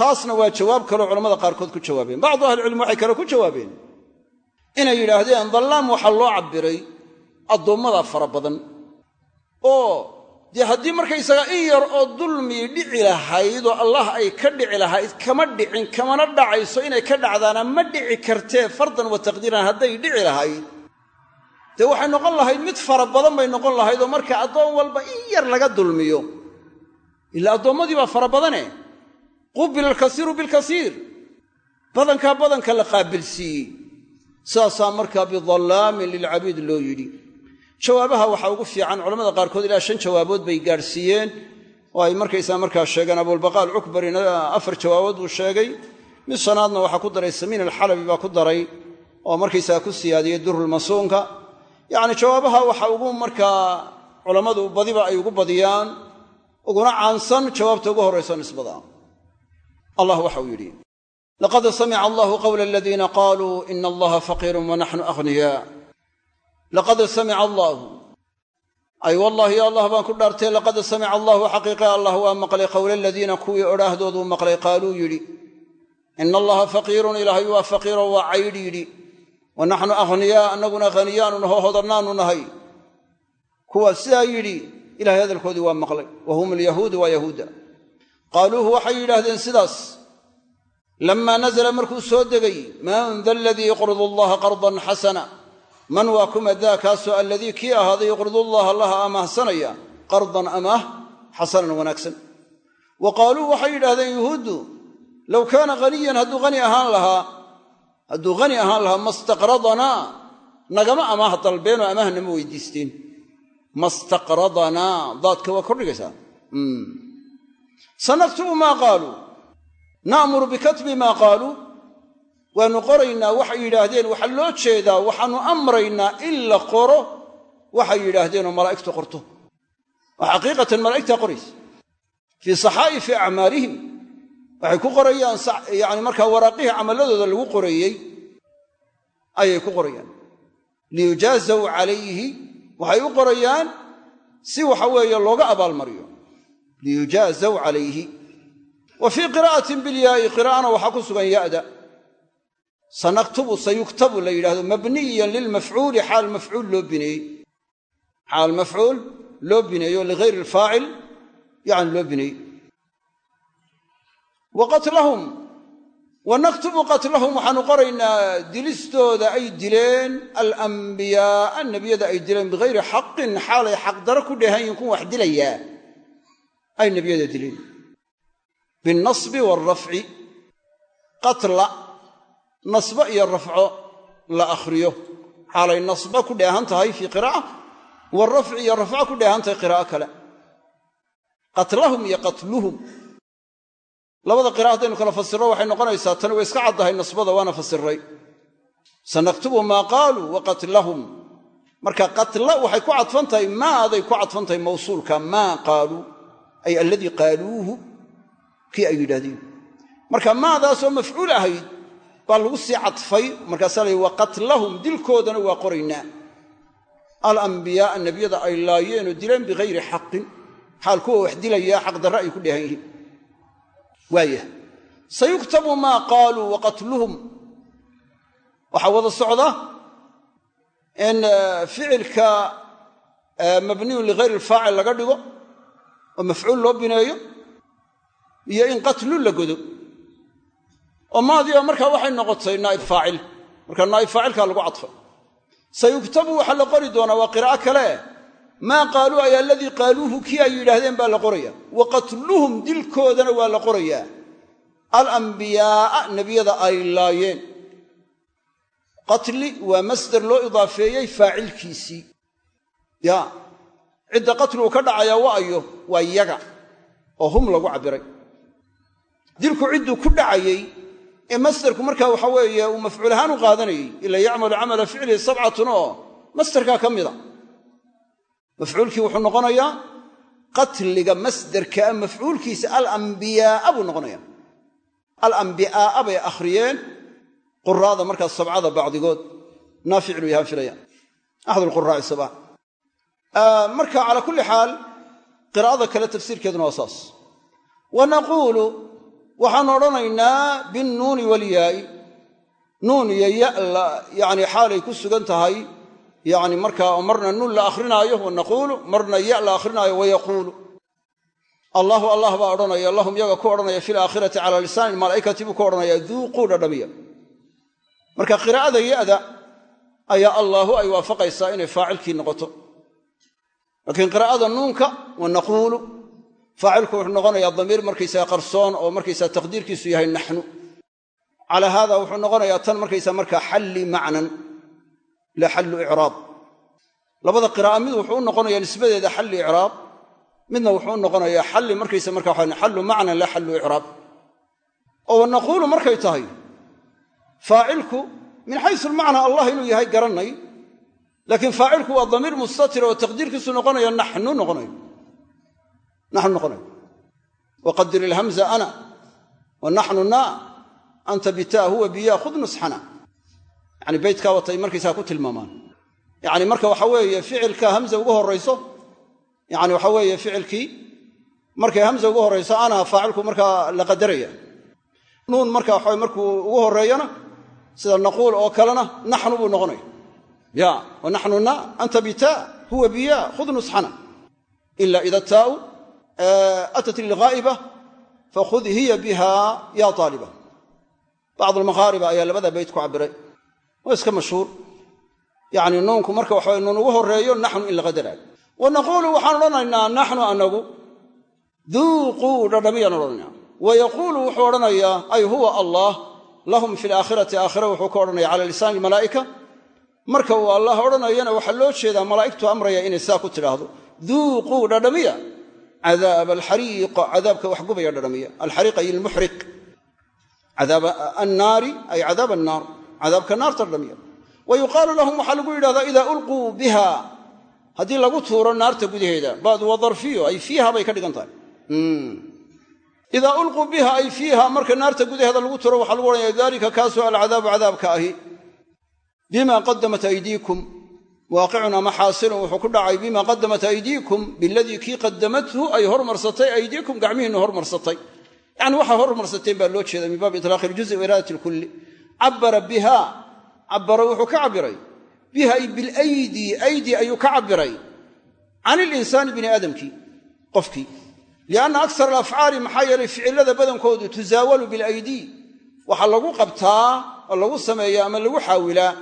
taasna waa jawaab kaloo culamada qaarkood ku jawaabeen. Bacdu ahlicilmi waxay kale ku jawaabeen. Inay yidhaahdeen dallaam waxaa loo cabbiray addoommada fara badan. Oo dee haddii markaysaga in yar oo dulmii dhici lahayd oo allah ay ka dhici lahayd kama dhicin kamana dhacayso inay ka dhacdaana ma dhici kartee fardan wa taqdiiran hadday dhici lahayd dee waxay noqon lahayd mid fara badan bay noqon lahayd oo marka addoon walba in yar laga dulmiyo. Ilaa addoommadii baa fara badane. Qubila alkasiiru bilkasiir. Badankaa badanka la qaabilsiiyey sidaasaa markaa bidallaamin lilcabiid loo yidhi. Jawaabaha waxaa ugu fiican culamada qaarkood ilaa shan jawaabood bay gaadhsiiyeen oo ay markaysaa markaa sheegeen abulbaqaal cukbarina afar jawaabood buu sheegay. Mid shanaadna waxaa ku daray samiin alxalabi baa ku daray oo markaysaa ku siyaadiyey durulmasuunka yacni jawaabaha waxa ugu markaa culammadu badiba ay ugu badiyaan uguna caansan jawaabta ugu horrayso nisbada. Allah waxauu yidhi laqad samica allahu qawla aladiina qaaluu ina allaha faqiirun wa naxnu akhniyaa laqad samica allaahu ay wallaahi allah baan ku dhaartay laqad samica allahu xaqiiqa allah waa maqlay qowla aladiina kuwii odhaahdooduu maqlay qaaluu yidhi ina allaha faqiirun ilaahay waa faqiiro waa caydh yidhi wa naxnu akhniyaa annaguna khaniyaanu naho hodannaanu nahay kuwa sidaa yidhi ilahay hadalkoodii waa maqlay wa hum alyahuudu waa yahuuda. Qaaluuhu waxay yidhaahdeen sidaas lammaa nazla markuu soo degay man da aladii yuqridu allaha qardan xasana man waa kuma daa kaasoo alladii kii ahaaday yuqridullaha allaha amaahsanaya qardan amaah xasanan wanaagsan. Wa qaaluu waxay yidhahdeen yuhuuddu low kaana haniyan hadduu hani ahaan lahaa hadduu hani ahaan lahaa mastaqradanaa nagama amaah dalbeenoo amaah nama weydiisteen mastaqradanaa daadka waa kordhigaysaa sanaktubu maa qaaluu na'muru bikatbi maa qaaluu waannu qoraynaa waxay yidhaahdeen waxaa loo jeedaa waxaannu amraynaa in la qoro waxay yidhaahdeenoo malaa'igtu qorto. Oo xaqiiqatan malaa'igtaa qoraysa. Fii saxaa'ifi acmaalihim waxay ku qorayaan yani markaa waraaqihii camalladooda lagu qoreeyey ayay ku qorayaan. Liyujaazaw calayhi waxay u qorayaan si waxa weeye looga abaalmariyo. Liyujaazaw calayhi. Wa fii qiraa'atin bilyaa'i qiraa'ana waxaa ku sugan ya'da. Sanaktubu sayuktabu la yidhahdo mabniyan lilmafcuuli xaal mafcuul loo bineeyey xaal mafcuul loo bineeyo ligayri alfaacil yani loo bineeyey wa qatlahum wa naktubu qatlahum waxaanu qoraynaa dilistooda ay dileen alambiyaaa nebiyada ay dileen bigayri xaqin xaalay xaqdaro ku dheehan yihiin kun wax dilayaa ay nebiyada dileen binnasbi waalrafci qatla nasbo iyo rafco la akhriyo xaalay nasbo ku dheehan tahay fii qiraa'a waalrafci iyo rafco ku dheehan tahay qiraa'o iyo qatluhum labada qira'a haddaynu kala fasirro waxay noqonaysaa tani way iska caddahay nasbada waana fasiray sanaktubu maa qaaluu wa qatlahum. Marka qatla waxay ku cadfan tahay maaday ku cadfan tahay mawsuulka? Maa qaaluu ay alladii qaaluuhu. Kii ay yidhaahdeen. Marka maadaasoo mafcuul ahayd baa lagu sii cadfay markaasaa la wa qatlahum. Dilkoodana waa qoraynaa. Alambiyaaa nebiyada ay laayeenoo dileen bigayri xaqin. Xaal kuwa wax dilayaa xaqdarre ay ku dheehan yihiin waayah sayuktabu maa qaaluu wa qatluhum. Waxaa wada socda in ficilka mabniyun ligayri alfaacil laga dhigo oo mafcuul loo bineeyo iyo in qatlu la godo. Oo maadiba markaa waxay noqotay naa'ib faacil. Marka naa'ib faacilkaa lagu cadfay sayuktabu waxaa la qori doonaa waa qiraa'o kale maa qaaluu ay aladii qaaluuhu kii ay yidhaahdeen baa la qoraya. Wa qatluhum dilkoodana waa la qorayaa alambiyaaa nebiyada ay laayeen. Qatli waa masder loo idaafeeyey faacilkiisii. Ya cidda qatligu ka dhacayaa wa ayo waa yaga oo hum lagu cabbiray dilku cidduu ku dhacayey ee masderku markaa waxa weeye uu mafcuul ahaan u qaadanayey. Ila yacmalu camala ficlihi sabcatun oo masderkaa ka mida mafcuulkii wuxuu noqonayaa qatliga masderkaa mafcuulkiisa alambiyaaa buu noqonaya alambiyaaa bay akhriyeen quraada markaa sabcada bacdigood naafic inuu yahaan filaya axad lquraa'i sabca marka calaa kulli xaal qiraa'ada kale tafsiirkeeduna waa saas. Wa naquulu waxaan odhanaynaa binnuuni walyaa'i nuun iyo ya yani xaalay ku sugan tahay yani markaa marna nuun la akhrinaayo wa naquulu marna ya la akhrinaayo wayaquulu allahu allah baa odhanaya lahum yaga ku odhanaya fi laakhirati cala lisaani malaa'ikati buu ku odhanaya duuquu dhadhamiya. Marka qiraa'ada ya'da ayaa allaahu ay waafaqaysaa inay faacilkii noqoto. Laakiin qiraa'ada nuunka wa naquulu faacilku wuxuu noqonayaa damiir markaysaga qarsoon oo markaysaa taqdiirkiisu yahay naxnu. Calaa haada wuxuu noqonayaa tan markaysaa markaa xalli macnan la xallu icraab labada qiraa'a mid wuxuu u noqonayaa nisbadeeda xalli icraab midna wuxuu u noqonayaa xalli markaysa markaa waxa xallu macnan la xallu icraab oo wa markay tahay faacilku min xaysu lmacnaa allah inuu yahay garannay laakiin faacilku waa damiir mustatira oo taqdiirkiisu noqonayo naxnu noqonayo naxnu noqonayo waqadir ilhamza ana wa naxnu na anta bitaa huwa biya khud nusxana yani beytkaa watay markaysaa ku tilmaamaan. Yani marka waxa weeye ficilka hamza ugu horayso yani waxa weeye ficilkii markay hamza ugu horayso ana faacilku markaa la qadaraya. Nuun marka waxa markuu ugu horeeyana sida naquul oo kalena naxnu buu noqonaya. Ya wa naxnu na anta bitaa huwa biya khud nusxana. Ila ida taau atat lilghaa'iba fakhud hiya biha ya aaliba bacd almaqaariba ayaa labada beyt ku cabiray waa iska mashhuur. Yani nuunku marka waxa nuun ugu horeeyo naxnu in la qadaraayo wa naquulu waxaan odhanaynaa naxnu anagu duuquu dhadhamiyaan odhanayna wa yaquulu wuxuu odhanayaa ay huwa allah. Lahum fi laakhirati aakhira wuxuu ka odhanaya cala lisaani malaa'ika. Marka uu allah odhanayana waxaa loo jeedaa malaa'igtu amraya inay saa ku tidhaahdo. Duuquu dhadhamiya. Cadaaba alxariiq cadaabka wax gubaya dhadhamiya. Alxariiq ay ilmuxriq cadaaba annaari ay cadaab annaar cadaabka naarta dhadhamiya wa yuqaalu lahum waxaa lagu yidhahdaa idaa ulquu biha. Haddii lagu tuuro naarta gudaheeda baadu waa ay fiiha bay ka dhigan tahay. Idaa ulquu biha ay fiiha marka naarta gudaheeda lagu tuuro waxaa lagu odhanaya dalika kaasoo alcadaabu cadaabka ahi. Bima qadamat aydiikum. Waaqicun ama xaasilun wuxuu ku dhacay bima qadamat aydiikum biladii kii qadamathu ay hormarsatay aydiikum gacmihiinna hormarsatay. Yani waxaa hormarsateen baa loo jeeda min baabi itlaaqi iljuzi wa iraadat ilkulli cabara biha. Cabara wuxuu ka cabbiray. Biha ay bilaydii aydii ayuu ka cabbiray. Can ilinsaani bini aadamkii qofkii. Lianna aksar alafcaali maxaa yeelay ficilada badankoodu tusaawalu bilaydii waxaa lagu qabtaa oo lagu sameeya ama lagu xaawilaa.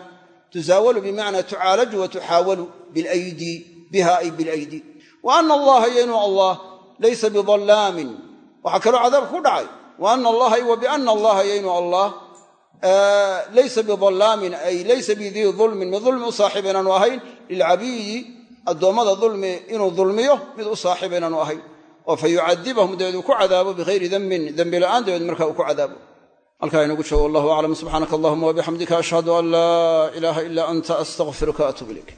Tusaawalu bimacnaa tucaalaju wa tuxaawalu bilaydi biha ay bilaydi wa ana allaha iyo allah laysa bidallaamin waxaa kaloo cadaab ku dhacay. Wa ana allaha wa biana allaha iyo allah laysa bidallaamin ay laysa bidii dulmin mid dulmi u saaxiib inaanu ahayn lilcabiidi addoommada dulmi inuu dulmiyo mid u saaxiib inaanu ahayn oo fa yucadibahum dabeed uu ku cadaabo bihayri dembin dembi la'aan dabeed marka uu ku cadaabo halkaa inagu joogo wallahu aclam subxaanaka allahuma wabixamdika ashhadu an laa ilaaha ila anta astaqfiruka atuub ilayk